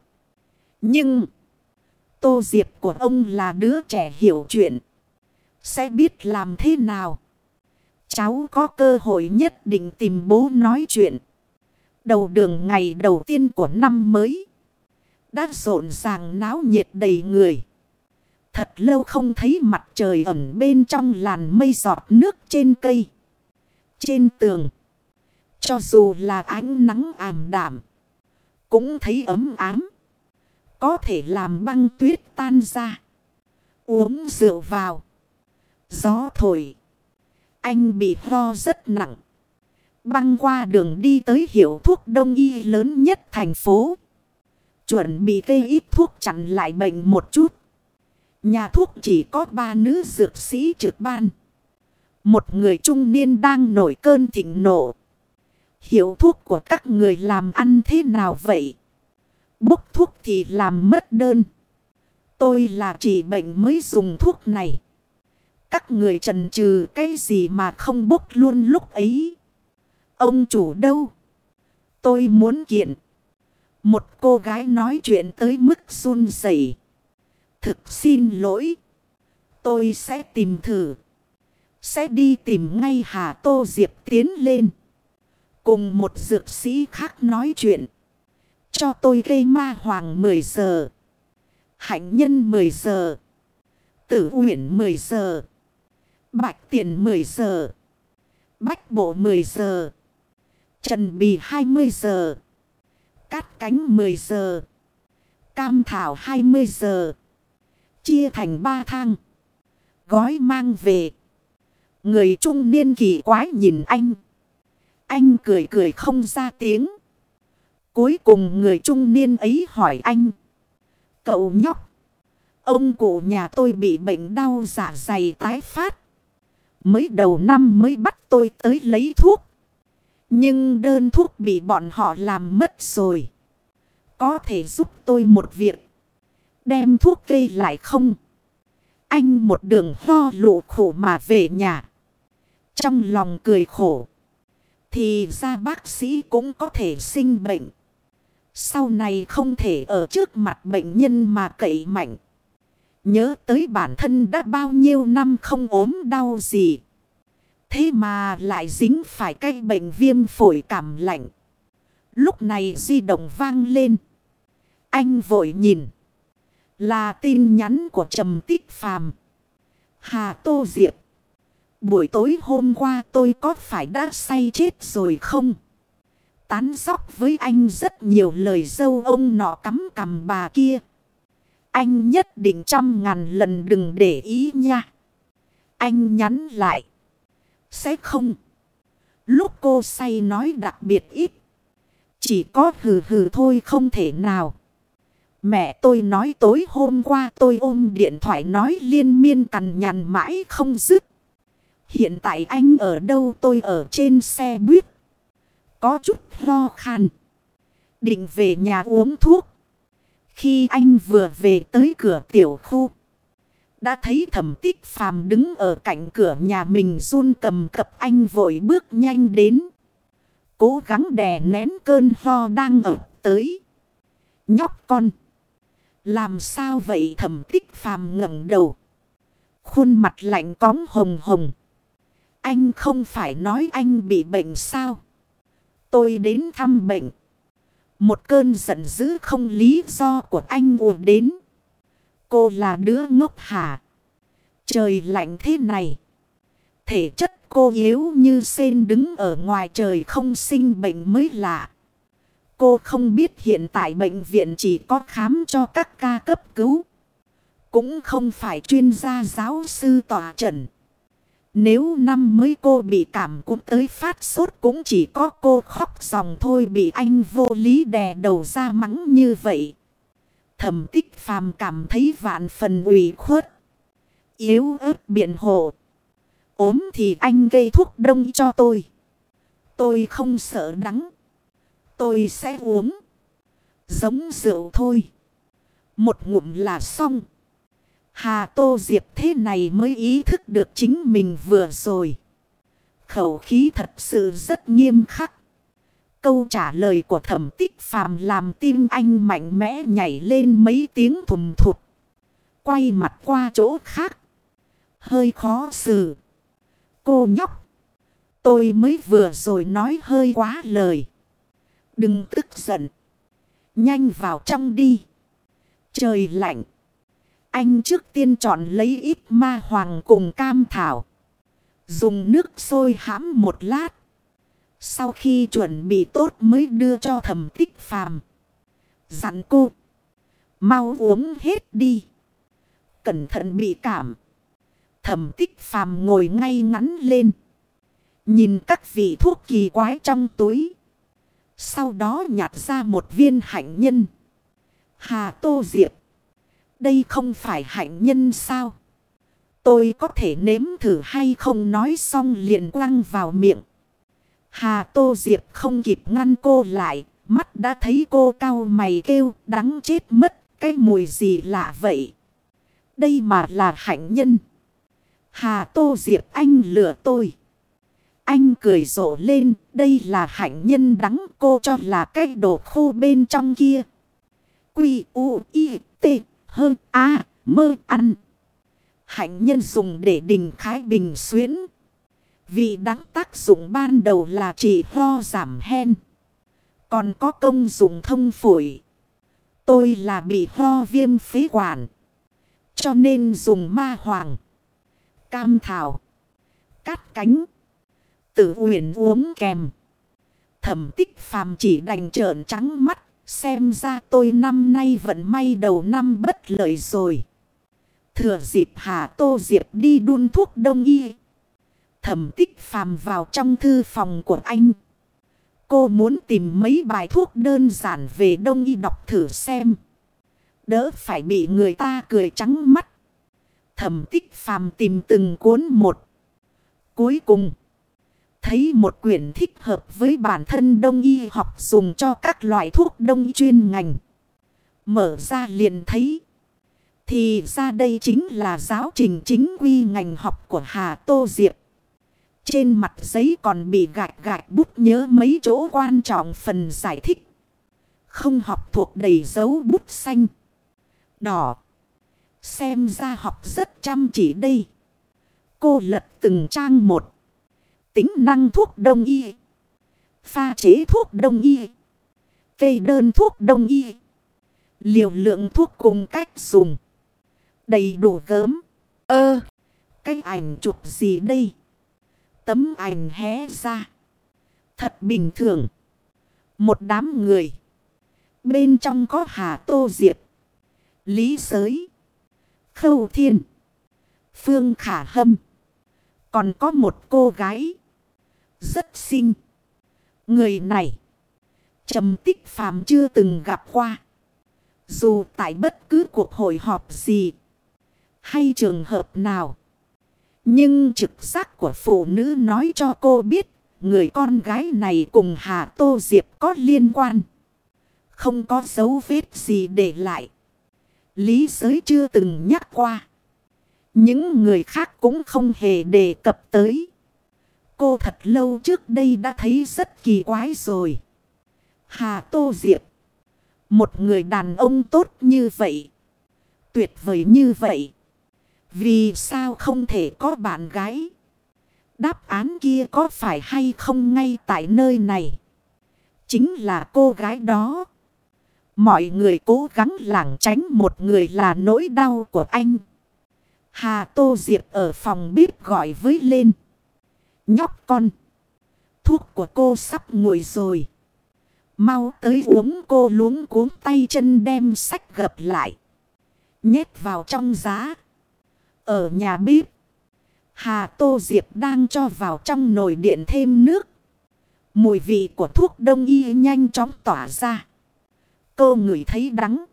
Nhưng... Tô Diệp của ông là đứa trẻ hiểu chuyện. Sẽ biết làm thế nào. Cháu có cơ hội nhất định tìm bố nói chuyện. Đầu đường ngày đầu tiên của năm mới. Đã rộn ràng náo nhiệt đầy người. Thật lâu không thấy mặt trời ẩn bên trong làn mây giọt nước trên cây. Trên tường. Cho dù là ánh nắng ảm đạm. Cũng thấy ấm ám. Có thể làm băng tuyết tan ra. Uống rượu vào. Gió thổi. Anh bị ho rất nặng. Băng qua đường đi tới hiệu thuốc đông y lớn nhất thành phố. Chuẩn bị cây ít thuốc chặn lại bệnh một chút. Nhà thuốc chỉ có ba nữ dược sĩ trực ban. Một người trung niên đang nổi cơn thịnh nộ. hiểu thuốc của các người làm ăn thế nào vậy? Bốc thuốc thì làm mất đơn. Tôi là chỉ bệnh mới dùng thuốc này. Các người trần trừ cái gì mà không bốc luôn lúc ấy. Ông chủ đâu? Tôi muốn kiện. Một cô gái nói chuyện tới mức run rẩy. Thực xin lỗi. Tôi sẽ tìm thử. Sẽ đi tìm ngay Hà Tô Diệp tiến lên. Cùng một dược sĩ khác nói chuyện. Cho tôi gây ma hoàng 10 giờ. Hạnh nhân 10 giờ. Tử uyển 10 giờ. Bạch tiền 10 giờ. Bách bộ 10 giờ. Trần bì 20 giờ. Cát cánh 10 giờ. Cam thảo 20 giờ. Chia thành ba thang. Gói mang về. Người trung niên kỳ quái nhìn anh. Anh cười cười không ra tiếng. Cuối cùng người trung niên ấy hỏi anh. Cậu nhóc. Ông cụ nhà tôi bị bệnh đau dạ dày tái phát. Mới đầu năm mới bắt tôi tới lấy thuốc. Nhưng đơn thuốc bị bọn họ làm mất rồi. Có thể giúp tôi một việc. Đem thuốc cây lại không? Anh một đường ho lụ khổ mà về nhà. Trong lòng cười khổ. Thì ra bác sĩ cũng có thể sinh bệnh. Sau này không thể ở trước mặt bệnh nhân mà cậy mạnh. Nhớ tới bản thân đã bao nhiêu năm không ốm đau gì. Thế mà lại dính phải cái bệnh viêm phổi cảm lạnh. Lúc này di động vang lên. Anh vội nhìn. Là tin nhắn của Trầm Tích Phàm. Hà Tô Diệp. Buổi tối hôm qua tôi có phải đã say chết rồi không? Tán sóc với anh rất nhiều lời dâu ông nọ cắm cầm bà kia. Anh nhất định trăm ngàn lần đừng để ý nha. Anh nhắn lại. Sẽ không. Lúc cô say nói đặc biệt ít. Chỉ có hừ hừ thôi không thể nào. Mẹ tôi nói tối hôm qua tôi ôm điện thoại nói liên miên cằn nhằn mãi không dứt. Hiện tại anh ở đâu tôi ở trên xe buýt. Có chút lo khăn Định về nhà uống thuốc. Khi anh vừa về tới cửa tiểu khu. Đã thấy thẩm tích phàm đứng ở cạnh cửa nhà mình run cầm cập anh vội bước nhanh đến. Cố gắng đè nén cơn ho đang ở tới. Nhóc con. Làm sao vậy thẩm tích phàm ngẩng đầu. Khuôn mặt lạnh cóng hồng hồng. Anh không phải nói anh bị bệnh sao? Tôi đến thăm bệnh. Một cơn giận dữ không lý do của anh ùa đến. Cô là đứa ngốc hả? Trời lạnh thế này. Thể chất cô yếu như sen đứng ở ngoài trời không sinh bệnh mới lạ. Cô không biết hiện tại bệnh viện chỉ có khám cho các ca cấp cứu. Cũng không phải chuyên gia giáo sư tòa trần. Nếu năm mới cô bị cảm cũng tới phát sốt cũng chỉ có cô khóc dòng thôi bị anh vô lý đè đầu ra mắng như vậy. Thẩm tích phàm cảm thấy vạn phần ủy khuất. Yếu ớt biện hộ. ốm thì anh gây thuốc đông cho tôi. Tôi không sợ đắng. Tôi sẽ uống. Giống rượu thôi. Một ngụm là xong. Hà Tô Diệp thế này mới ý thức được chính mình vừa rồi. Khẩu khí thật sự rất nghiêm khắc. Câu trả lời của thẩm tích phàm làm tim anh mạnh mẽ nhảy lên mấy tiếng thùm thụt. Quay mặt qua chỗ khác. Hơi khó xử. Cô nhóc. Tôi mới vừa rồi nói hơi quá lời. Đừng tức giận. Nhanh vào trong đi. Trời lạnh. Anh trước tiên chọn lấy ít ma hoàng cùng cam thảo. Dùng nước sôi hãm một lát. Sau khi chuẩn bị tốt mới đưa cho thẩm tích phàm. Dặn cô. Mau uống hết đi. Cẩn thận bị cảm. Thẩm tích phàm ngồi ngay ngắn lên. Nhìn các vị thuốc kỳ quái trong túi. Sau đó nhặt ra một viên hạnh nhân. Hà Tô Diệp. Đây không phải hạnh nhân sao? Tôi có thể nếm thử hay không nói xong liền quăng vào miệng. Hà Tô Diệp không kịp ngăn cô lại. Mắt đã thấy cô cao mày kêu đắng chết mất. Cái mùi gì lạ vậy? Đây mà là hạnh nhân. Hà Tô Diệp anh lừa tôi. Anh cười rộ lên, đây là hạnh nhân đắng cô cho là cái đồ khô bên trong kia. Quy U I T hơn A mơ ăn. Hạnh nhân dùng để đình khái bình xuyến. Vị đắng tác dụng ban đầu là chỉ ho giảm hen. Còn có công dụng thông phổi. Tôi là bị ho viêm phế quản. Cho nên dùng ma hoàng. Cam thảo. Cát cánh. Tử uyển uống kèm. Thẩm tích phàm chỉ đành trợn trắng mắt. Xem ra tôi năm nay vẫn may đầu năm bất lợi rồi. Thừa dịp Hà Tô Diệp đi đun thuốc đông y. Thẩm tích phàm vào trong thư phòng của anh. Cô muốn tìm mấy bài thuốc đơn giản về đông y đọc thử xem. Đỡ phải bị người ta cười trắng mắt. Thẩm tích phàm tìm từng cuốn một. Cuối cùng. Thấy một quyển thích hợp với bản thân đông y học dùng cho các loại thuốc đông y chuyên ngành. Mở ra liền thấy. Thì ra đây chính là giáo trình chính quy ngành học của Hà Tô Diệp. Trên mặt giấy còn bị gạch gạch bút nhớ mấy chỗ quan trọng phần giải thích. Không học thuộc đầy dấu bút xanh. Đỏ. Xem ra học rất chăm chỉ đây. Cô lật từng trang một. Tính năng thuốc đông y. Pha chế thuốc đông y. Cây đơn thuốc đông y. Liều lượng thuốc cùng cách dùng. Đầy đủ gớm. Ơ. cái ảnh chụp gì đây? Tấm ảnh hé ra. Thật bình thường. Một đám người. Bên trong có Hà Tô Diệp. Lý Giới. Khâu Thiên. Phương Khả Hâm. Còn có một cô gái. Rất xinh. Người này. trầm tích phàm chưa từng gặp qua. Dù tại bất cứ cuộc hội họp gì. Hay trường hợp nào. Nhưng trực giác của phụ nữ nói cho cô biết. Người con gái này cùng Hà Tô Diệp có liên quan. Không có dấu vết gì để lại. Lý giới chưa từng nhắc qua. Những người khác cũng không hề đề cập tới. Cô thật lâu trước đây đã thấy rất kỳ quái rồi. Hà Tô Diệp. Một người đàn ông tốt như vậy. Tuyệt vời như vậy. Vì sao không thể có bạn gái? Đáp án kia có phải hay không ngay tại nơi này? Chính là cô gái đó. Mọi người cố gắng lảng tránh một người là nỗi đau của anh. Hà Tô Diệp ở phòng bếp gọi với lên. Nhóc con. Thuốc của cô sắp nguội rồi. Mau tới uống cô luống cuốn tay chân đem sách gập lại. Nhét vào trong giá. Ở nhà bếp. Hà Tô Diệp đang cho vào trong nồi điện thêm nước. Mùi vị của thuốc đông y nhanh chóng tỏa ra. Cô ngửi thấy đắng.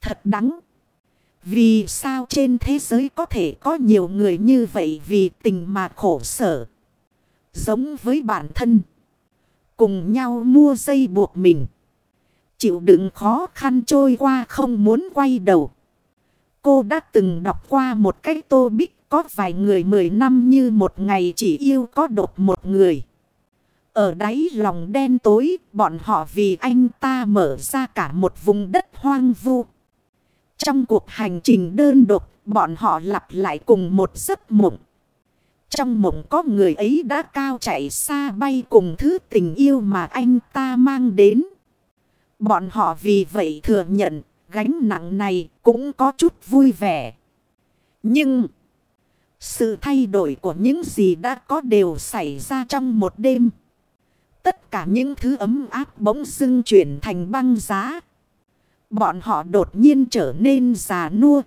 Thật đắng. Vì sao trên thế giới có thể có nhiều người như vậy vì tình mà khổ sở. Giống với bản thân. Cùng nhau mua dây buộc mình. Chịu đựng khó khăn trôi qua không muốn quay đầu. Cô đã từng đọc qua một cái tô bích có vài người mười năm như một ngày chỉ yêu có đột một người. Ở đáy lòng đen tối, bọn họ vì anh ta mở ra cả một vùng đất hoang vu. Trong cuộc hành trình đơn độc, bọn họ lặp lại cùng một giấc mộng. Trong mộng có người ấy đã cao chạy xa bay cùng thứ tình yêu mà anh ta mang đến. Bọn họ vì vậy thừa nhận gánh nặng này cũng có chút vui vẻ. Nhưng sự thay đổi của những gì đã có đều xảy ra trong một đêm. Tất cả những thứ ấm áp bỗng dưng chuyển thành băng giá. Bọn họ đột nhiên trở nên già nua.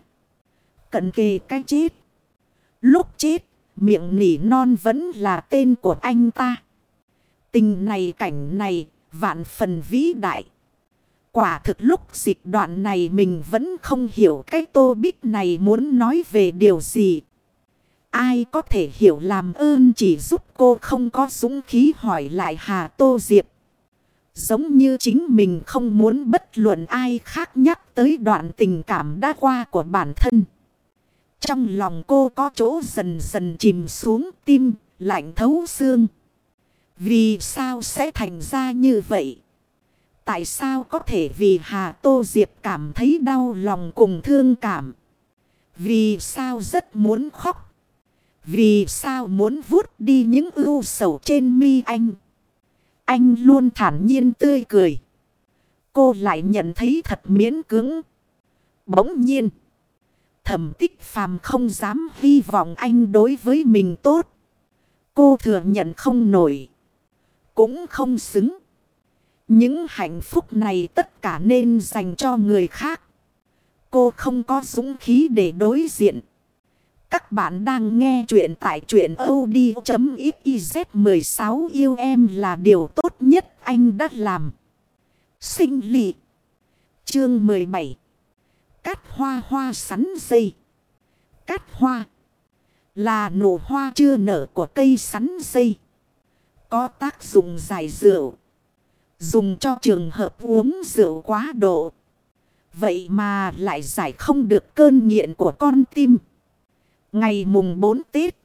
Cận kề cái chết. Lúc chết, miệng nỉ non vẫn là tên của anh ta. Tình này cảnh này, vạn phần vĩ đại. Quả thực lúc dịch đoạn này mình vẫn không hiểu cái tô bích này muốn nói về điều gì. Ai có thể hiểu làm ơn chỉ giúp cô không có dũng khí hỏi lại Hà Tô Diệp. Giống như chính mình không muốn bất luận ai khác nhắc tới đoạn tình cảm đã qua của bản thân. Trong lòng cô có chỗ dần dần chìm xuống tim, lạnh thấu xương. Vì sao sẽ thành ra như vậy? Tại sao có thể vì Hà Tô Diệp cảm thấy đau lòng cùng thương cảm? Vì sao rất muốn khóc? Vì sao muốn vuốt đi những ưu sầu trên mi anh? Anh luôn thản nhiên tươi cười. Cô lại nhận thấy thật miễn cứng. Bỗng nhiên. Thẩm tích phàm không dám hy vọng anh đối với mình tốt. Cô thừa nhận không nổi. Cũng không xứng. Những hạnh phúc này tất cả nên dành cho người khác. Cô không có dũng khí để đối diện. Các bạn đang nghe chuyện tại chuyện od.xyz 16 yêu em là điều tốt nhất anh đã làm. Sinh lị. Chương 17. Cát hoa hoa sắn dây. Cát hoa. Là nụ hoa chưa nở của cây sắn dây. Có tác dụng giải rượu. Dùng cho trường hợp uống rượu quá độ. Vậy mà lại giải không được cơn nghiện của con tim. Ngày mùng 4 Tết.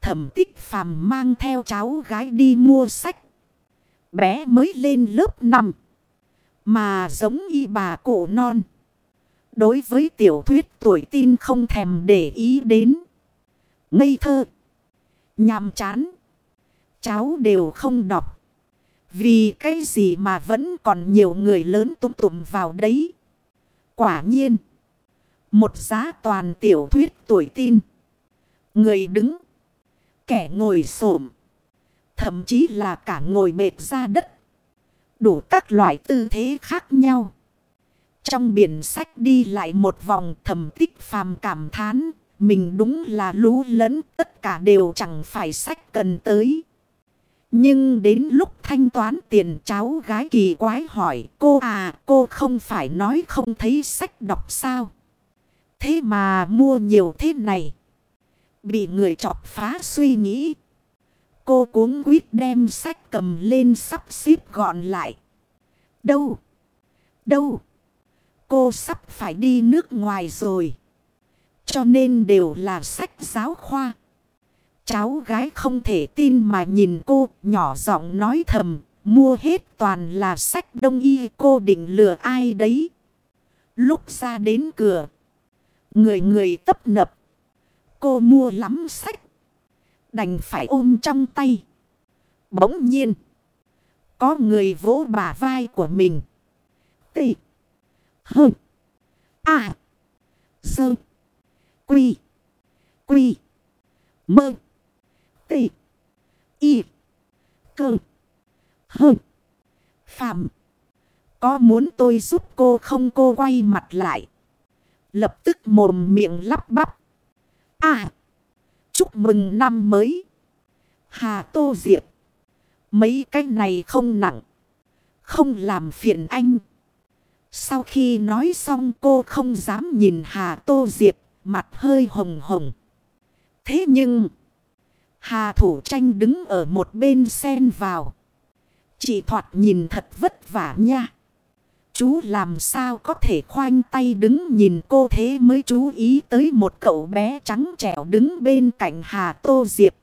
Thẩm tích phàm mang theo cháu gái đi mua sách. Bé mới lên lớp 5. Mà giống y bà cổ non. Đối với tiểu thuyết tuổi tin không thèm để ý đến. Ngây thơ. Nhàm chán. Cháu đều không đọc. Vì cái gì mà vẫn còn nhiều người lớn tụm tụm vào đấy. Quả nhiên. Một giá toàn tiểu thuyết tuổi tin. Người đứng. Kẻ ngồi xổm Thậm chí là cả ngồi mệt ra đất. Đủ các loại tư thế khác nhau. Trong biển sách đi lại một vòng thầm tích phàm cảm thán. Mình đúng là lú lẫn, tất cả đều chẳng phải sách cần tới. Nhưng đến lúc thanh toán tiền, cháu gái kỳ quái hỏi, cô à cô không phải nói không thấy sách đọc sao. Thế mà mua nhiều thế này. Bị người chọc phá suy nghĩ. Cô cuống quýt đem sách cầm lên sắp xếp gọn lại. Đâu? Đâu? Cô sắp phải đi nước ngoài rồi. Cho nên đều là sách giáo khoa. Cháu gái không thể tin mà nhìn cô, nhỏ giọng nói thầm. Mua hết toàn là sách đông y, cô định lừa ai đấy. Lúc ra đến cửa. Người người tấp nập. Cô mua lắm sách. Đành phải ôm trong tay. Bỗng nhiên. Có người vỗ bả vai của mình. Tị. Hơ. À. Sơ. Quy. Quy. Mơ. Tị. Y. Cơ. Hơ. Phạm. Có muốn tôi giúp cô không cô quay mặt lại. Lập tức mồm miệng lắp bắp. À. Chúc mừng năm mới. Hà Tô Diệp. Mấy cái này không nặng. Không làm phiền anh. Sau khi nói xong cô không dám nhìn Hà Tô Diệp. Mặt hơi hồng hồng. Thế nhưng. Hà Thủ Tranh đứng ở một bên sen vào. Chị Thoạt nhìn thật vất vả nha. Chú làm sao có thể khoanh tay đứng nhìn cô thế mới chú ý tới một cậu bé trắng trẻo đứng bên cạnh Hà Tô Diệp.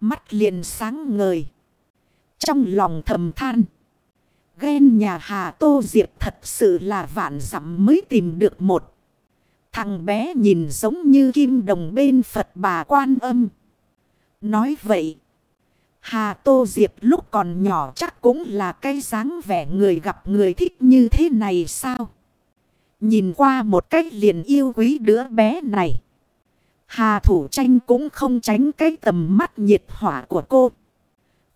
Mắt liền sáng ngời. Trong lòng thầm than. Ghen nhà Hà Tô Diệp thật sự là vạn dặm mới tìm được một. Thằng bé nhìn giống như kim đồng bên Phật bà quan âm. Nói vậy. Hà Tô Diệp lúc còn nhỏ chắc cũng là cái dáng vẻ người gặp người thích như thế này sao? Nhìn qua một cách liền yêu quý đứa bé này. Hà Thủ Tranh cũng không tránh cái tầm mắt nhiệt hỏa của cô.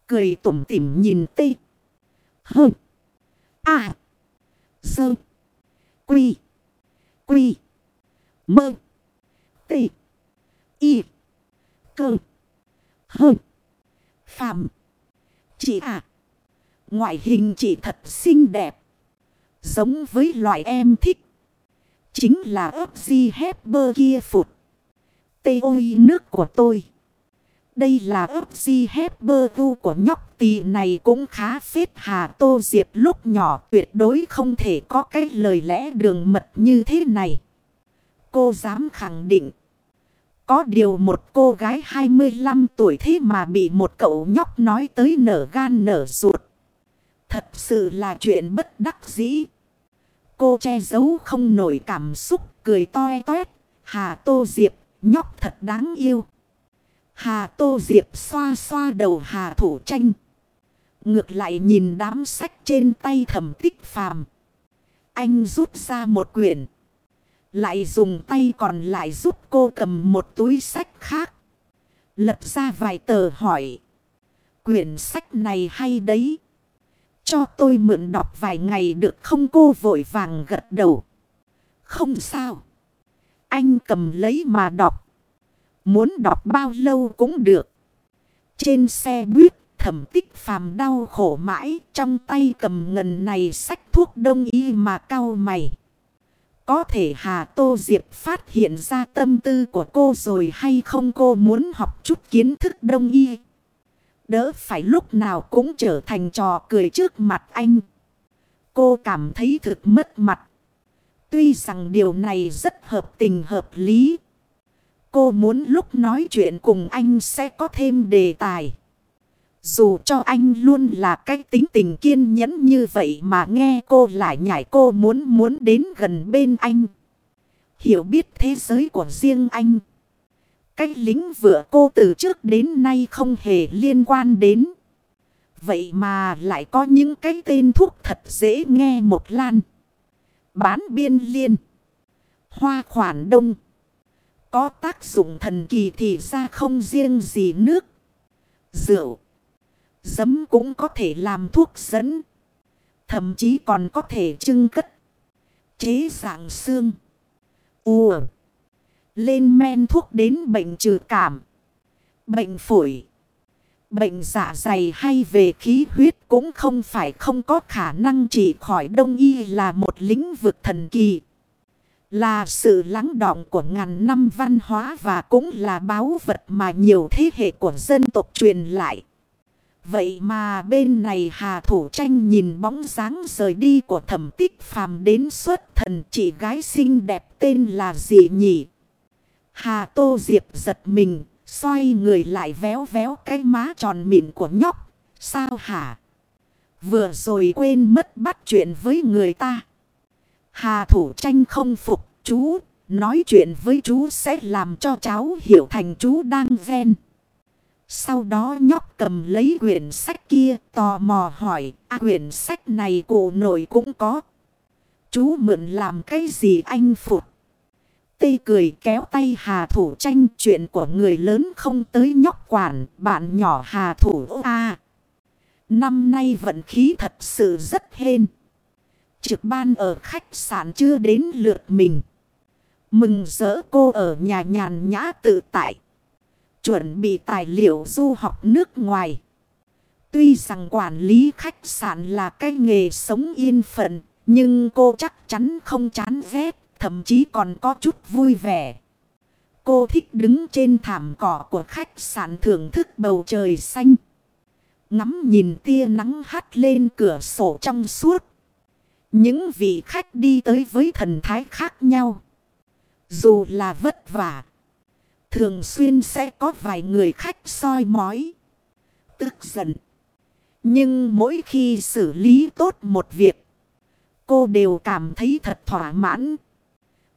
Cười tủm tỉm nhìn tê. Hừm. À. Sơ. Quy. Quy. Mơ. Tê. Y. Cơ. Hơ. Phạm. Chị à. Ngoại hình chị thật xinh đẹp. Giống với loại em thích. Chính là ớt di hepber kia phụt. Tê ôi nước của tôi. Đây là ớt di hepber vu của nhóc tì này cũng khá phết hà tô diệp lúc nhỏ tuyệt đối không thể có cái lời lẽ đường mật như thế này. Cô dám khẳng định. Có điều một cô gái 25 tuổi thế mà bị một cậu nhóc nói tới nở gan nở ruột. Thật sự là chuyện bất đắc dĩ. Cô che giấu không nổi cảm xúc, cười toe toét. Hà Tô Diệp, nhóc thật đáng yêu. Hà Tô Diệp xoa xoa đầu Hà Thủ Tranh. Ngược lại nhìn đám sách trên tay thẩm tích phàm. Anh rút ra một quyển. Lại dùng tay còn lại giúp cô cầm một túi sách khác. Lật ra vài tờ hỏi. Quyển sách này hay đấy. Cho tôi mượn đọc vài ngày được không cô vội vàng gật đầu. Không sao. Anh cầm lấy mà đọc. Muốn đọc bao lâu cũng được. Trên xe buýt thẩm tích phàm đau khổ mãi. Trong tay cầm ngần này sách thuốc đông y mà cao mày. Có thể Hà Tô Diệp phát hiện ra tâm tư của cô rồi hay không cô muốn học chút kiến thức đông y. Đỡ phải lúc nào cũng trở thành trò cười trước mặt anh. Cô cảm thấy thực mất mặt. Tuy rằng điều này rất hợp tình hợp lý. Cô muốn lúc nói chuyện cùng anh sẽ có thêm đề tài. Dù cho anh luôn là cái tính tình kiên nhẫn như vậy mà nghe cô lại nhảy cô muốn muốn đến gần bên anh. Hiểu biết thế giới của riêng anh. Cái lính vừa cô từ trước đến nay không hề liên quan đến. Vậy mà lại có những cái tên thuốc thật dễ nghe một lan. Bán biên liên. Hoa khoản đông. Có tác dụng thần kỳ thì ra không riêng gì nước. Rượu. Giấm cũng có thể làm thuốc dẫn. Thậm chí còn có thể trưng cất. Chế dạng xương. Ùa. Lên men thuốc đến bệnh trừ cảm. Bệnh phổi. bệnh dạ dày hay về khí huyết cũng không phải không có khả năng trị khỏi đông y là một lĩnh vực thần kỳ. Là sự lắng đọng của ngàn năm văn hóa và cũng là báu vật mà nhiều thế hệ của dân tộc truyền lại. Vậy mà bên này Hà Thủ Tranh nhìn bóng dáng rời đi của thẩm tích phàm đến xuất thần chị gái xinh đẹp tên là gì nhỉ? Hà Tô Diệp giật mình, xoay người lại véo véo cái má tròn mịn của nhóc. Sao hả? Vừa rồi quên mất bắt chuyện với người ta. Hà Thủ Tranh không phục chú, nói chuyện với chú sẽ làm cho cháu hiểu thành chú đang ghen. Sau đó nhóc cầm lấy quyển sách kia tò mò hỏi, à, quyển sách này cụ nội cũng có. Chú mượn làm cái gì anh phục? Tê cười kéo tay Hà Thủ tranh chuyện của người lớn không tới nhóc quản, bạn nhỏ Hà Thủ a Năm nay vận khí thật sự rất hên. Trực ban ở khách sạn chưa đến lượt mình. Mừng rỡ cô ở nhà nhàn nhã tự tại. Chuẩn bị tài liệu du học nước ngoài. Tuy rằng quản lý khách sạn là cái nghề sống yên phận. Nhưng cô chắc chắn không chán ghét. Thậm chí còn có chút vui vẻ. Cô thích đứng trên thảm cỏ của khách sạn thưởng thức bầu trời xanh. Ngắm nhìn tia nắng hắt lên cửa sổ trong suốt. Những vị khách đi tới với thần thái khác nhau. Dù là vất vả. Thường xuyên sẽ có vài người khách soi mói. Tức giận. Nhưng mỗi khi xử lý tốt một việc. Cô đều cảm thấy thật thỏa mãn.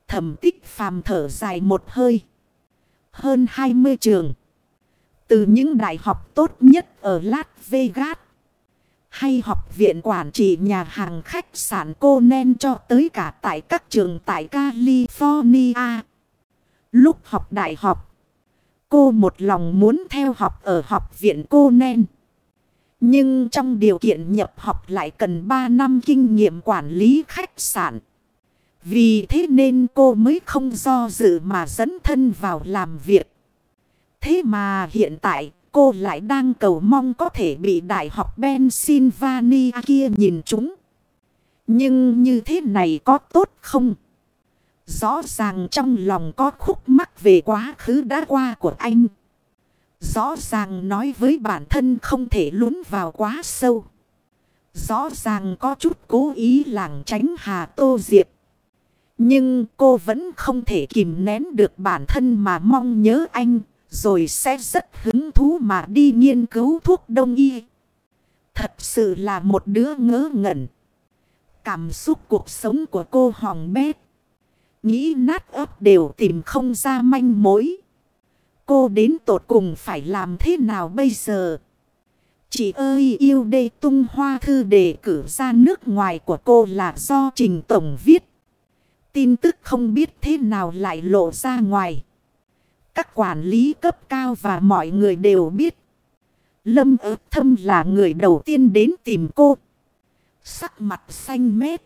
Thẩm tích phàm thở dài một hơi. Hơn 20 trường. Từ những đại học tốt nhất ở Las Vegas. Hay học viện quản trị nhà hàng khách sạn cô nen cho tới cả tại các trường tại California. Lúc học đại học. Cô một lòng muốn theo học ở học viện cô nên Nhưng trong điều kiện nhập học lại cần 3 năm kinh nghiệm quản lý khách sạn. Vì thế nên cô mới không do dự mà dẫn thân vào làm việc. Thế mà hiện tại, cô lại đang cầu mong có thể bị Đại học Pennsylvania kia nhìn chúng. Nhưng như thế này có tốt không? Rõ ràng trong lòng có khúc mắc về quá khứ đã qua của anh. Rõ ràng nói với bản thân không thể lún vào quá sâu. Rõ ràng có chút cố ý lảng tránh Hà Tô Diệp. Nhưng cô vẫn không thể kìm nén được bản thân mà mong nhớ anh. Rồi sẽ rất hứng thú mà đi nghiên cứu thuốc đông y. Thật sự là một đứa ngớ ngẩn. Cảm xúc cuộc sống của cô hỏng bét. Nghĩ nát ấp đều tìm không ra manh mối. Cô đến tột cùng phải làm thế nào bây giờ? Chị ơi, yêu đê tung hoa thư đề cử ra nước ngoài của cô là do Trình Tổng viết. Tin tức không biết thế nào lại lộ ra ngoài. Các quản lý cấp cao và mọi người đều biết. Lâm ớt thâm là người đầu tiên đến tìm cô. Sắc mặt xanh mét.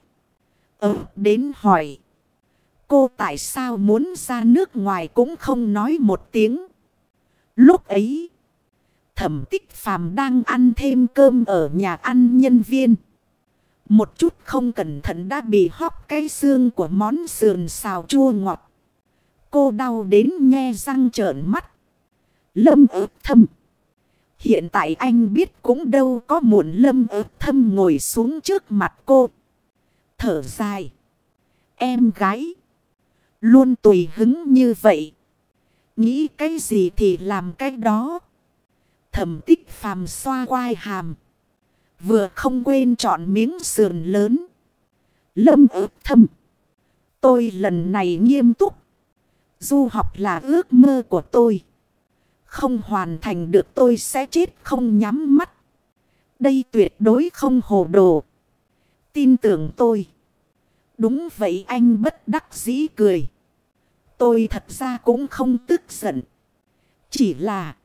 Ờ đến hỏi. Cô tại sao muốn ra nước ngoài cũng không nói một tiếng. Lúc ấy. Thẩm tích phàm đang ăn thêm cơm ở nhà ăn nhân viên. Một chút không cẩn thận đã bị hóc cái xương của món sườn xào chua ngọt. Cô đau đến nghe răng trợn mắt. Lâm ớt thâm. Hiện tại anh biết cũng đâu có muộn lâm ớt thâm ngồi xuống trước mặt cô. Thở dài. Em gái. Luôn tùy hứng như vậy. Nghĩ cái gì thì làm cái đó. Thẩm tích phàm xoa quai hàm. Vừa không quên chọn miếng sườn lớn. Lâm ướp thâm. Tôi lần này nghiêm túc. Du học là ước mơ của tôi. Không hoàn thành được tôi sẽ chết không nhắm mắt. Đây tuyệt đối không hồ đồ. Tin tưởng tôi. Đúng vậy anh bất đắc dĩ cười. Tôi thật ra cũng không tức giận. Chỉ là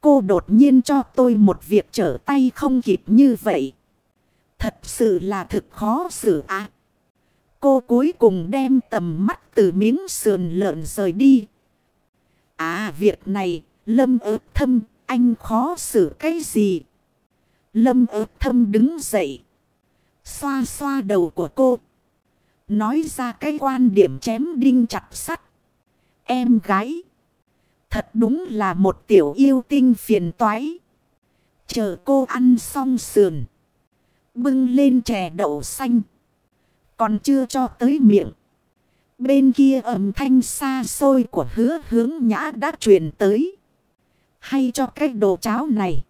cô đột nhiên cho tôi một việc trở tay không kịp như vậy. Thật sự là thực khó xử á. Cô cuối cùng đem tầm mắt từ miếng sườn lợn rời đi. À việc này, lâm ớt thâm, Anh khó xử cái gì? Lâm ớt thâm đứng dậy. Xoa xoa đầu của cô. Nói ra cái quan điểm chém đinh chặt sắt. Em gái. Thật đúng là một tiểu yêu tinh phiền toái. Chờ cô ăn xong sườn. Bưng lên chè đậu xanh. Còn chưa cho tới miệng. Bên kia âm thanh xa xôi của hứa hướng nhã đã truyền tới. Hay cho cái đồ cháo này.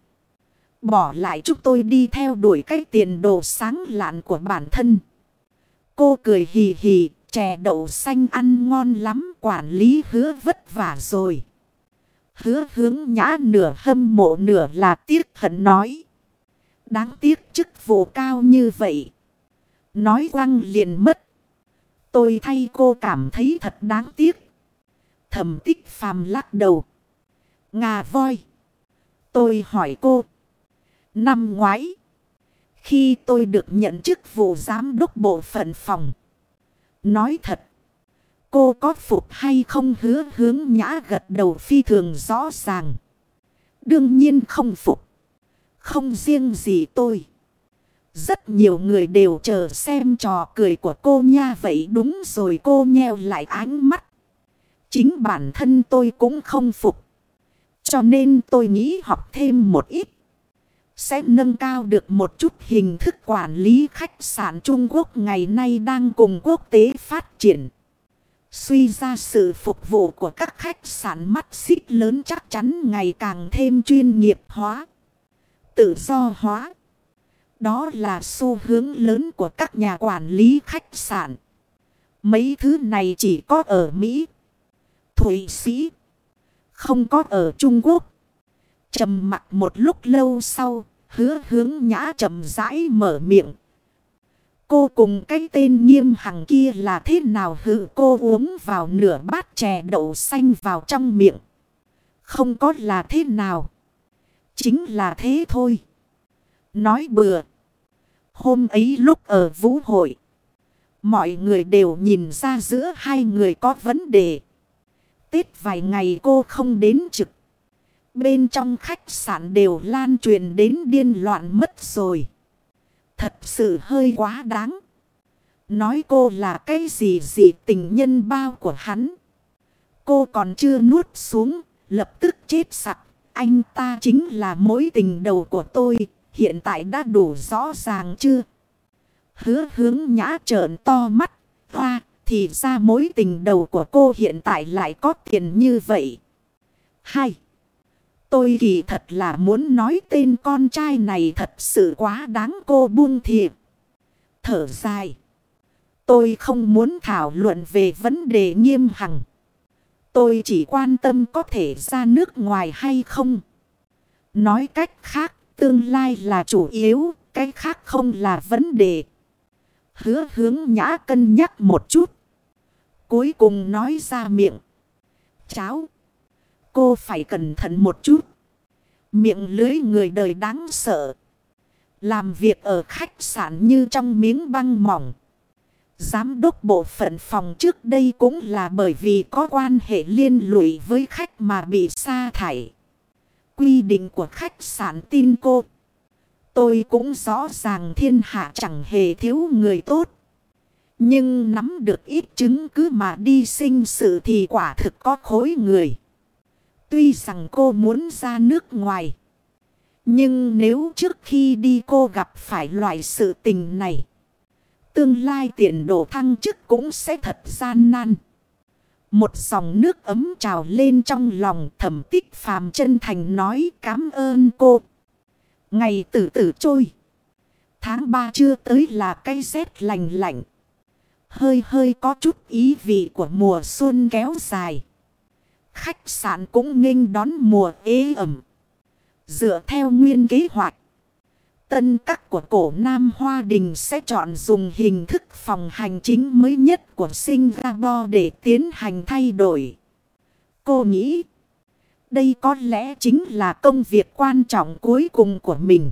Bỏ lại chúng tôi đi theo đuổi cái tiền đồ sáng lạn của bản thân. Cô cười hì hì, chè đậu xanh ăn ngon lắm, quản lý hứa vất vả rồi. Hứa hướng nhã nửa hâm mộ nửa là tiếc hận nói. Đáng tiếc chức vụ cao như vậy. Nói quăng liền mất. Tôi thay cô cảm thấy thật đáng tiếc. Thẩm tích phàm lắc đầu. Ngà voi. Tôi hỏi cô. Năm ngoái. Khi tôi được nhận chức vụ giám đốc bộ phận phòng. Nói thật. Cô có phục hay không hứa hướng nhã gật đầu phi thường rõ ràng. Đương nhiên không phục. Không riêng gì tôi. Rất nhiều người đều chờ xem trò cười của cô nha vậy đúng rồi, cô nheo lại ánh mắt. Chính bản thân tôi cũng không phục. Cho nên tôi nghĩ học thêm một ít. Sẽ nâng cao được một chút hình thức quản lý khách sạn Trung Quốc ngày nay đang cùng quốc tế phát triển. Suy ra sự phục vụ của các khách sạn mắt xích lớn chắc chắn ngày càng thêm chuyên nghiệp hóa, tự do hóa. Đó là xu hướng lớn của các nhà quản lý khách sạn. Mấy thứ này chỉ có ở Mỹ, Thụy Sĩ, không có ở Trung Quốc trầm mặt một lúc lâu sau, hứa hướng nhã chậm rãi mở miệng. Cô cùng cái tên nghiêm hằng kia là thế nào hự cô uống vào nửa bát chè đậu xanh vào trong miệng. Không có là thế nào. Chính là thế thôi. Nói bừa. Hôm ấy lúc ở vũ hội. Mọi người đều nhìn ra giữa hai người có vấn đề. Tết vài ngày cô không đến trực. Bên trong khách sạn đều lan truyền đến điên loạn mất rồi. Thật sự hơi quá đáng. Nói cô là cái gì gì tình nhân bao của hắn. Cô còn chưa nuốt xuống, lập tức chết sặc. Anh ta chính là mối tình đầu của tôi, hiện tại đã đủ rõ ràng chưa? Hứa hướng nhã trợn to mắt, hoa, thì ra mối tình đầu của cô hiện tại lại có tiền như vậy. 2. Tôi kỳ thật là muốn nói tên con trai này thật sự quá đáng cô buông thiệp. Thở dài. Tôi không muốn thảo luận về vấn đề nghiêm hằng. Tôi chỉ quan tâm có thể ra nước ngoài hay không. Nói cách khác, tương lai là chủ yếu, cái khác không là vấn đề. Hứa hướng nhã cân nhắc một chút. Cuối cùng nói ra miệng. Cháu. Cô phải cẩn thận một chút. Miệng lưới người đời đáng sợ. Làm việc ở khách sạn như trong miếng băng mỏng. Giám đốc bộ phận phòng trước đây cũng là bởi vì có quan hệ liên lụy với khách mà bị sa thải. Quy định của khách sạn tin cô. Tôi cũng rõ ràng thiên hạ chẳng hề thiếu người tốt. Nhưng nắm được ít chứng cứ mà đi sinh sự thì quả thực có khối người. Tuy rằng cô muốn ra nước ngoài. Nhưng nếu trước khi đi cô gặp phải loại sự tình này. Tương lai tiền đồ thăng chức cũng sẽ thật gian nan. Một dòng nước ấm trào lên trong lòng thẩm tích phàm chân thành nói cảm ơn cô. Ngày tử tử trôi. Tháng ba chưa tới là cây rét lành lạnh. Hơi hơi có chút ý vị của mùa xuân kéo dài. Khách sạn cũng nghênh đón mùa ế ẩm. Dựa theo nguyên kế hoạch. Tân các của cổ Nam Hoa Đình sẽ chọn dùng hình thức phòng hành chính mới nhất của Singapore để tiến hành thay đổi. Cô nghĩ, đây có lẽ chính là công việc quan trọng cuối cùng của mình.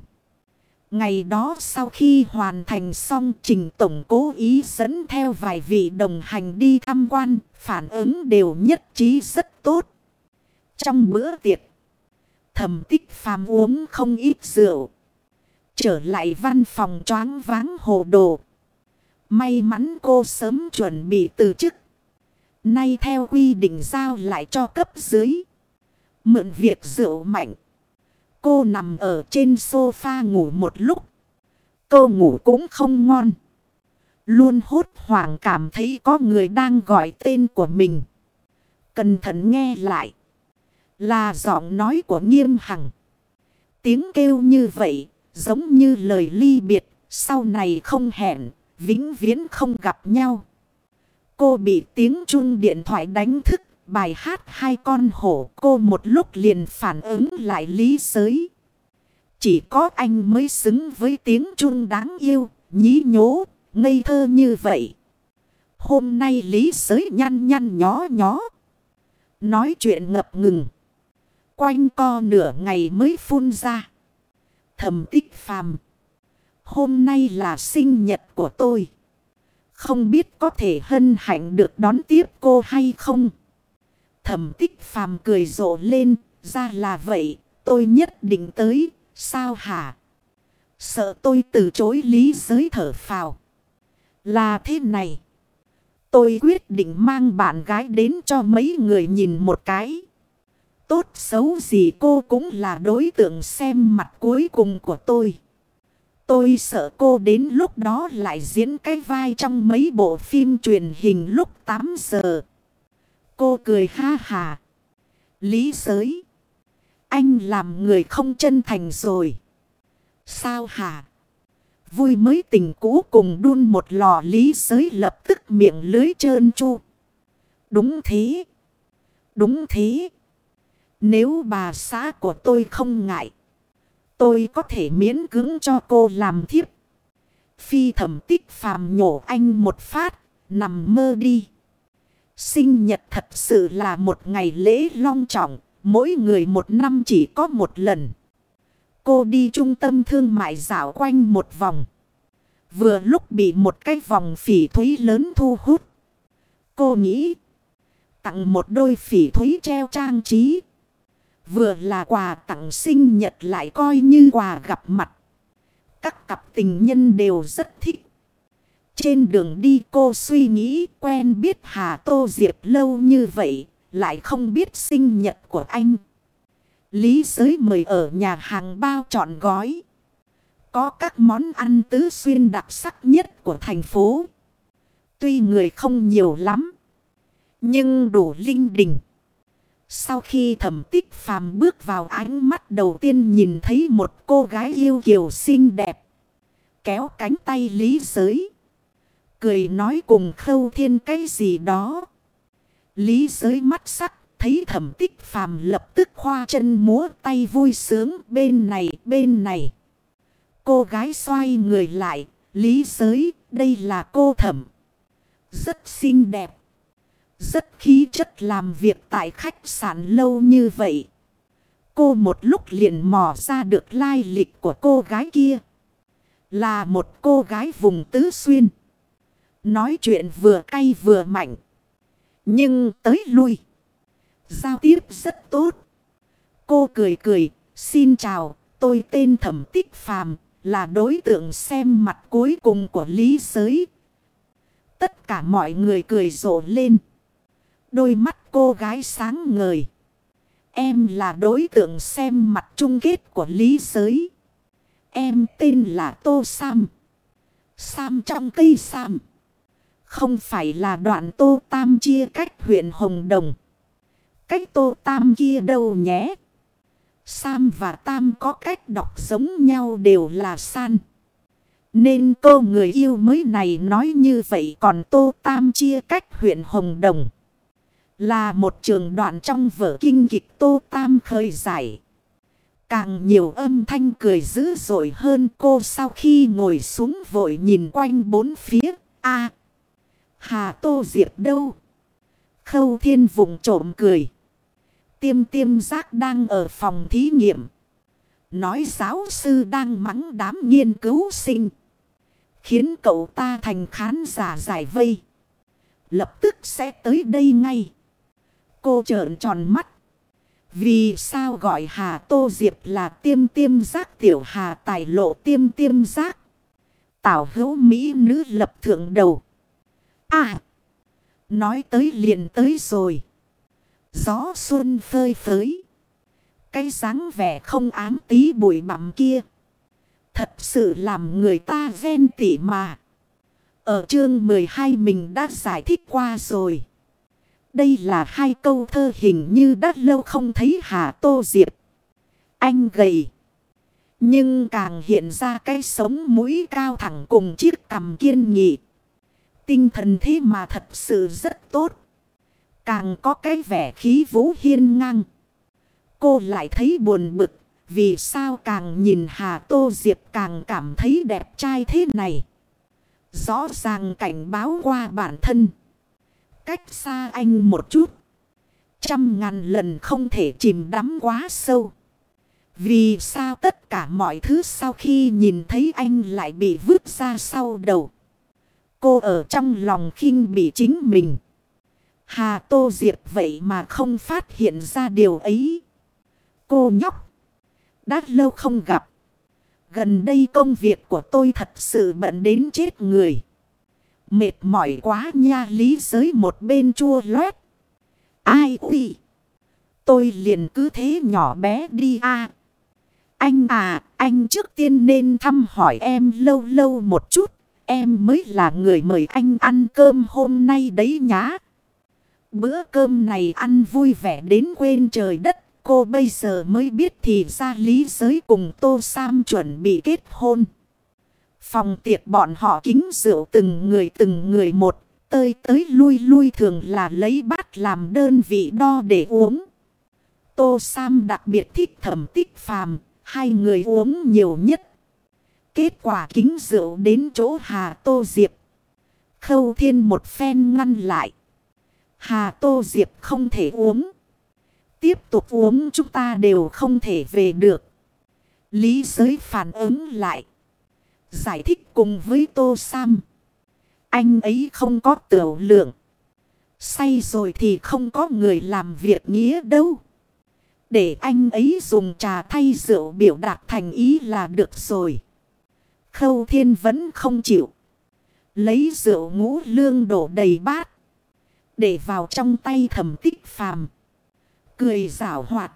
Ngày đó sau khi hoàn thành xong trình tổng cố ý dẫn theo vài vị đồng hành đi tham quan, phản ứng đều nhất trí rất tốt. Trong bữa tiệc, Thẩm tích phàm uống không ít rượu. Trở lại văn phòng choáng váng hồ đồ. May mắn cô sớm chuẩn bị từ chức. Nay theo quy định giao lại cho cấp dưới. Mượn việc rượu mạnh. Cô nằm ở trên sofa ngủ một lúc. Cô ngủ cũng không ngon. Luôn hốt hoảng cảm thấy có người đang gọi tên của mình. Cẩn thận nghe lại. Là giọng nói của nghiêm hằng. Tiếng kêu như vậy, giống như lời ly biệt, sau này không hẹn, vĩnh viễn không gặp nhau. Cô bị tiếng chuông điện thoại đánh thức, bài hát hai con hổ cô một lúc liền phản ứng lại lý giới. Chỉ có anh mới xứng với tiếng chuông đáng yêu, nhí nhố, ngây thơ như vậy. Hôm nay lý giới nhăn nhăn nhó nhó. Nói chuyện ngập ngừng. Quanh co nửa ngày mới phun ra. Thầm tích phàm. Hôm nay là sinh nhật của tôi. Không biết có thể hân hạnh được đón tiếp cô hay không. Thẩm tích phàm cười rộ lên. Ra là vậy. Tôi nhất định tới. Sao hả? Sợ tôi từ chối lý giới thở phào. Là thế này. Tôi quyết định mang bạn gái đến cho mấy người nhìn một cái. Tốt xấu gì cô cũng là đối tượng xem mặt cuối cùng của tôi. Tôi sợ cô đến lúc đó lại diễn cái vai trong mấy bộ phim truyền hình lúc 8 giờ. Cô cười ha hà. Lý giới. Anh làm người không chân thành rồi. Sao hả? Vui mới tình cũ cùng đun một lò lý giới lập tức miệng lưới trơn chu. Đúng thế. Đúng thế. Nếu bà xã của tôi không ngại. Tôi có thể miễn cưỡng cho cô làm thiếp. Phi thẩm tích phàm nhổ anh một phát. Nằm mơ đi. Sinh nhật thật sự là một ngày lễ long trọng. Mỗi người một năm chỉ có một lần. Cô đi trung tâm thương mại dạo quanh một vòng. Vừa lúc bị một cái vòng phỉ thúy lớn thu hút. Cô nghĩ. Tặng một đôi phỉ thúy treo trang trí. Vừa là quà tặng sinh nhật lại coi như quà gặp mặt. Các cặp tình nhân đều rất thích. Trên đường đi cô suy nghĩ quen biết Hà Tô Diệp lâu như vậy. Lại không biết sinh nhật của anh. Lý giới mời ở nhà hàng bao trọn gói. Có các món ăn tứ xuyên đặc sắc nhất của thành phố. Tuy người không nhiều lắm. Nhưng đủ linh đình. Sau khi thẩm tích phàm bước vào ánh mắt đầu tiên nhìn thấy một cô gái yêu kiều xinh đẹp. Kéo cánh tay lý giới. Cười nói cùng khâu thiên cái gì đó. Lý giới mắt sắc thấy thẩm tích phàm lập tức khoa chân múa tay vui sướng bên này bên này. Cô gái xoay người lại, lý giới, đây là cô thẩm. Rất xinh đẹp. Rất khí chất làm việc tại khách sạn lâu như vậy. Cô một lúc liền mò ra được lai lịch của cô gái kia. Là một cô gái vùng tứ xuyên. Nói chuyện vừa cay vừa mạnh. Nhưng tới lui. Giao tiếp rất tốt. Cô cười cười. Xin chào. Tôi tên Thẩm Tích Phàm, là đối tượng xem mặt cuối cùng của lý giới. Tất cả mọi người cười rộ lên. Đôi mắt cô gái sáng ngời. Em là đối tượng xem mặt chung kết của lý giới. Em tên là Tô Sam. Sam trong cây Sam. Không phải là đoạn Tô Tam chia cách huyện Hồng Đồng. Cách Tô Tam kia đâu nhé. Sam và Tam có cách đọc giống nhau đều là san. Nên cô người yêu mới này nói như vậy còn Tô Tam chia cách huyện Hồng Đồng. Là một trường đoạn trong vở kinh kịch Tô Tam khơi giải. Càng nhiều âm thanh cười dữ dội hơn cô sau khi ngồi xuống vội nhìn quanh bốn phía. a Hà Tô Diệp đâu? Khâu thiên vùng trộm cười. Tiêm tiêm giác đang ở phòng thí nghiệm. Nói giáo sư đang mắng đám nghiên cứu sinh. Khiến cậu ta thành khán giả giải vây. Lập tức sẽ tới đây ngay. Cô trợn tròn mắt. Vì sao gọi Hà Tô Diệp là tiêm tiêm giác tiểu Hà tài lộ tiêm tiêm giác. Tảo hữu Mỹ nữ lập thượng đầu. À! Nói tới liền tới rồi. Gió xuân phơi phới. Cái dáng vẻ không ám tí bụi bặm kia. Thật sự làm người ta ven tỉ mà. Ở chương 12 mình đã giải thích qua rồi. Đây là hai câu thơ hình như đã lâu không thấy Hà Tô Diệp. Anh gầy. Nhưng càng hiện ra cái sống mũi cao thẳng cùng chiếc cằm kiên nghị. Tinh thần thế mà thật sự rất tốt. Càng có cái vẻ khí vũ hiên ngang. Cô lại thấy buồn bực. Vì sao càng nhìn Hà Tô Diệp càng cảm thấy đẹp trai thế này. Rõ ràng cảnh báo qua bản thân. Cách xa anh một chút. Trăm ngàn lần không thể chìm đắm quá sâu. Vì sao tất cả mọi thứ sau khi nhìn thấy anh lại bị vứt ra sau đầu. Cô ở trong lòng khinh bị chính mình. Hà Tô Diệp vậy mà không phát hiện ra điều ấy. Cô nhóc. Đã lâu không gặp. Gần đây công việc của tôi thật sự bận đến chết người. Mệt mỏi quá nha lý giới một bên chua loét. Ai ui. Tôi liền cứ thế nhỏ bé đi a Anh à, anh trước tiên nên thăm hỏi em lâu lâu một chút. Em mới là người mời anh ăn cơm hôm nay đấy nhá. Bữa cơm này ăn vui vẻ đến quên trời đất. Cô bây giờ mới biết thì ra lý giới cùng Tô Sam chuẩn bị kết hôn. Phòng tiệc bọn họ kính rượu từng người từng người một. Tơi tới lui lui thường là lấy bát làm đơn vị đo để uống. Tô Sam đặc biệt thích thẩm tích phàm. Hai người uống nhiều nhất. Kết quả kính rượu đến chỗ Hà Tô Diệp. Khâu thiên một phen ngăn lại. Hà Tô Diệp không thể uống. Tiếp tục uống chúng ta đều không thể về được. Lý giới phản ứng lại. Giải thích cùng với Tô Sam. Anh ấy không có tiểu lượng. Say rồi thì không có người làm việc nghĩa đâu. Để anh ấy dùng trà thay rượu biểu đạt thành ý là được rồi. Khâu thiên vẫn không chịu. Lấy rượu ngũ lương đổ đầy bát. Để vào trong tay thẩm tích phàm. Cười rảo hoạt.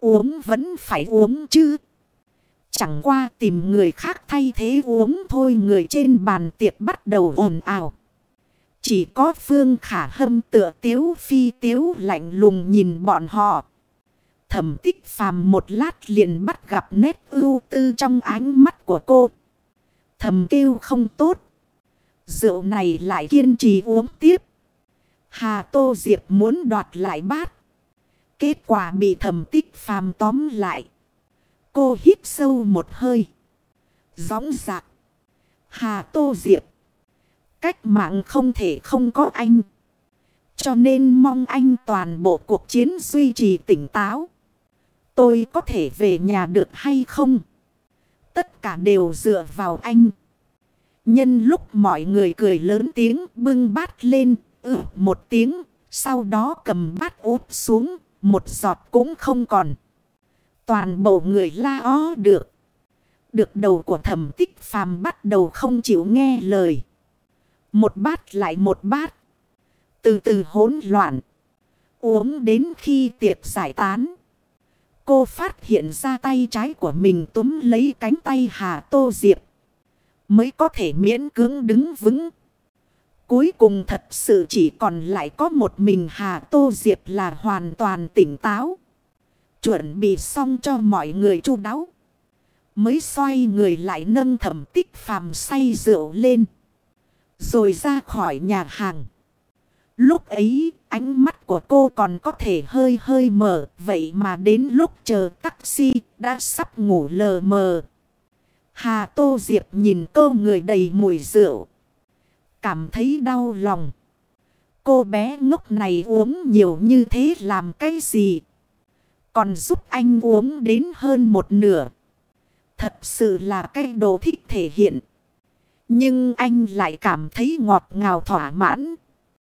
Uống vẫn phải uống chứ. Chẳng qua tìm người khác thay thế uống thôi người trên bàn tiệc bắt đầu ồn ào. Chỉ có Phương Khả Hâm tựa tiếu phi tiếu lạnh lùng nhìn bọn họ. Thẩm tích phàm một lát liền bắt gặp nét ưu tư trong ánh mắt của cô. Thầm kêu không tốt. Rượu này lại kiên trì uống tiếp. Hà Tô Diệp muốn đoạt lại bát. Kết quả bị thẩm tích phàm tóm lại. Cô hít sâu một hơi. Gióng giạc. Hà Tô Diệp. Cách mạng không thể không có anh. Cho nên mong anh toàn bộ cuộc chiến duy trì tỉnh táo. Tôi có thể về nhà được hay không? Tất cả đều dựa vào anh. Nhân lúc mọi người cười lớn tiếng bưng bát lên, ừ một tiếng, sau đó cầm bát úp xuống, một giọt cũng không còn. Toàn bộ người la ó được. Được đầu của thẩm tích phàm bắt đầu không chịu nghe lời. Một bát lại một bát. Từ từ hỗn loạn. Uống đến khi tiệc giải tán. Cô phát hiện ra tay trái của mình túm lấy cánh tay Hà Tô Diệp. Mới có thể miễn cưỡng đứng vững. Cuối cùng thật sự chỉ còn lại có một mình Hà Tô Diệp là hoàn toàn tỉnh táo. Chuẩn bị xong cho mọi người chu đáo. Mới xoay người lại nâng thẩm tích phàm say rượu lên. Rồi ra khỏi nhà hàng. Lúc ấy, ánh mắt của cô còn có thể hơi hơi mở. Vậy mà đến lúc chờ taxi đã sắp ngủ lờ mờ. Hà Tô Diệp nhìn cô người đầy mùi rượu. Cảm thấy đau lòng. Cô bé ngốc này uống nhiều như thế làm cái gì? Còn giúp anh uống đến hơn một nửa. Thật sự là cái đồ thích thể hiện. Nhưng anh lại cảm thấy ngọt ngào thỏa mãn.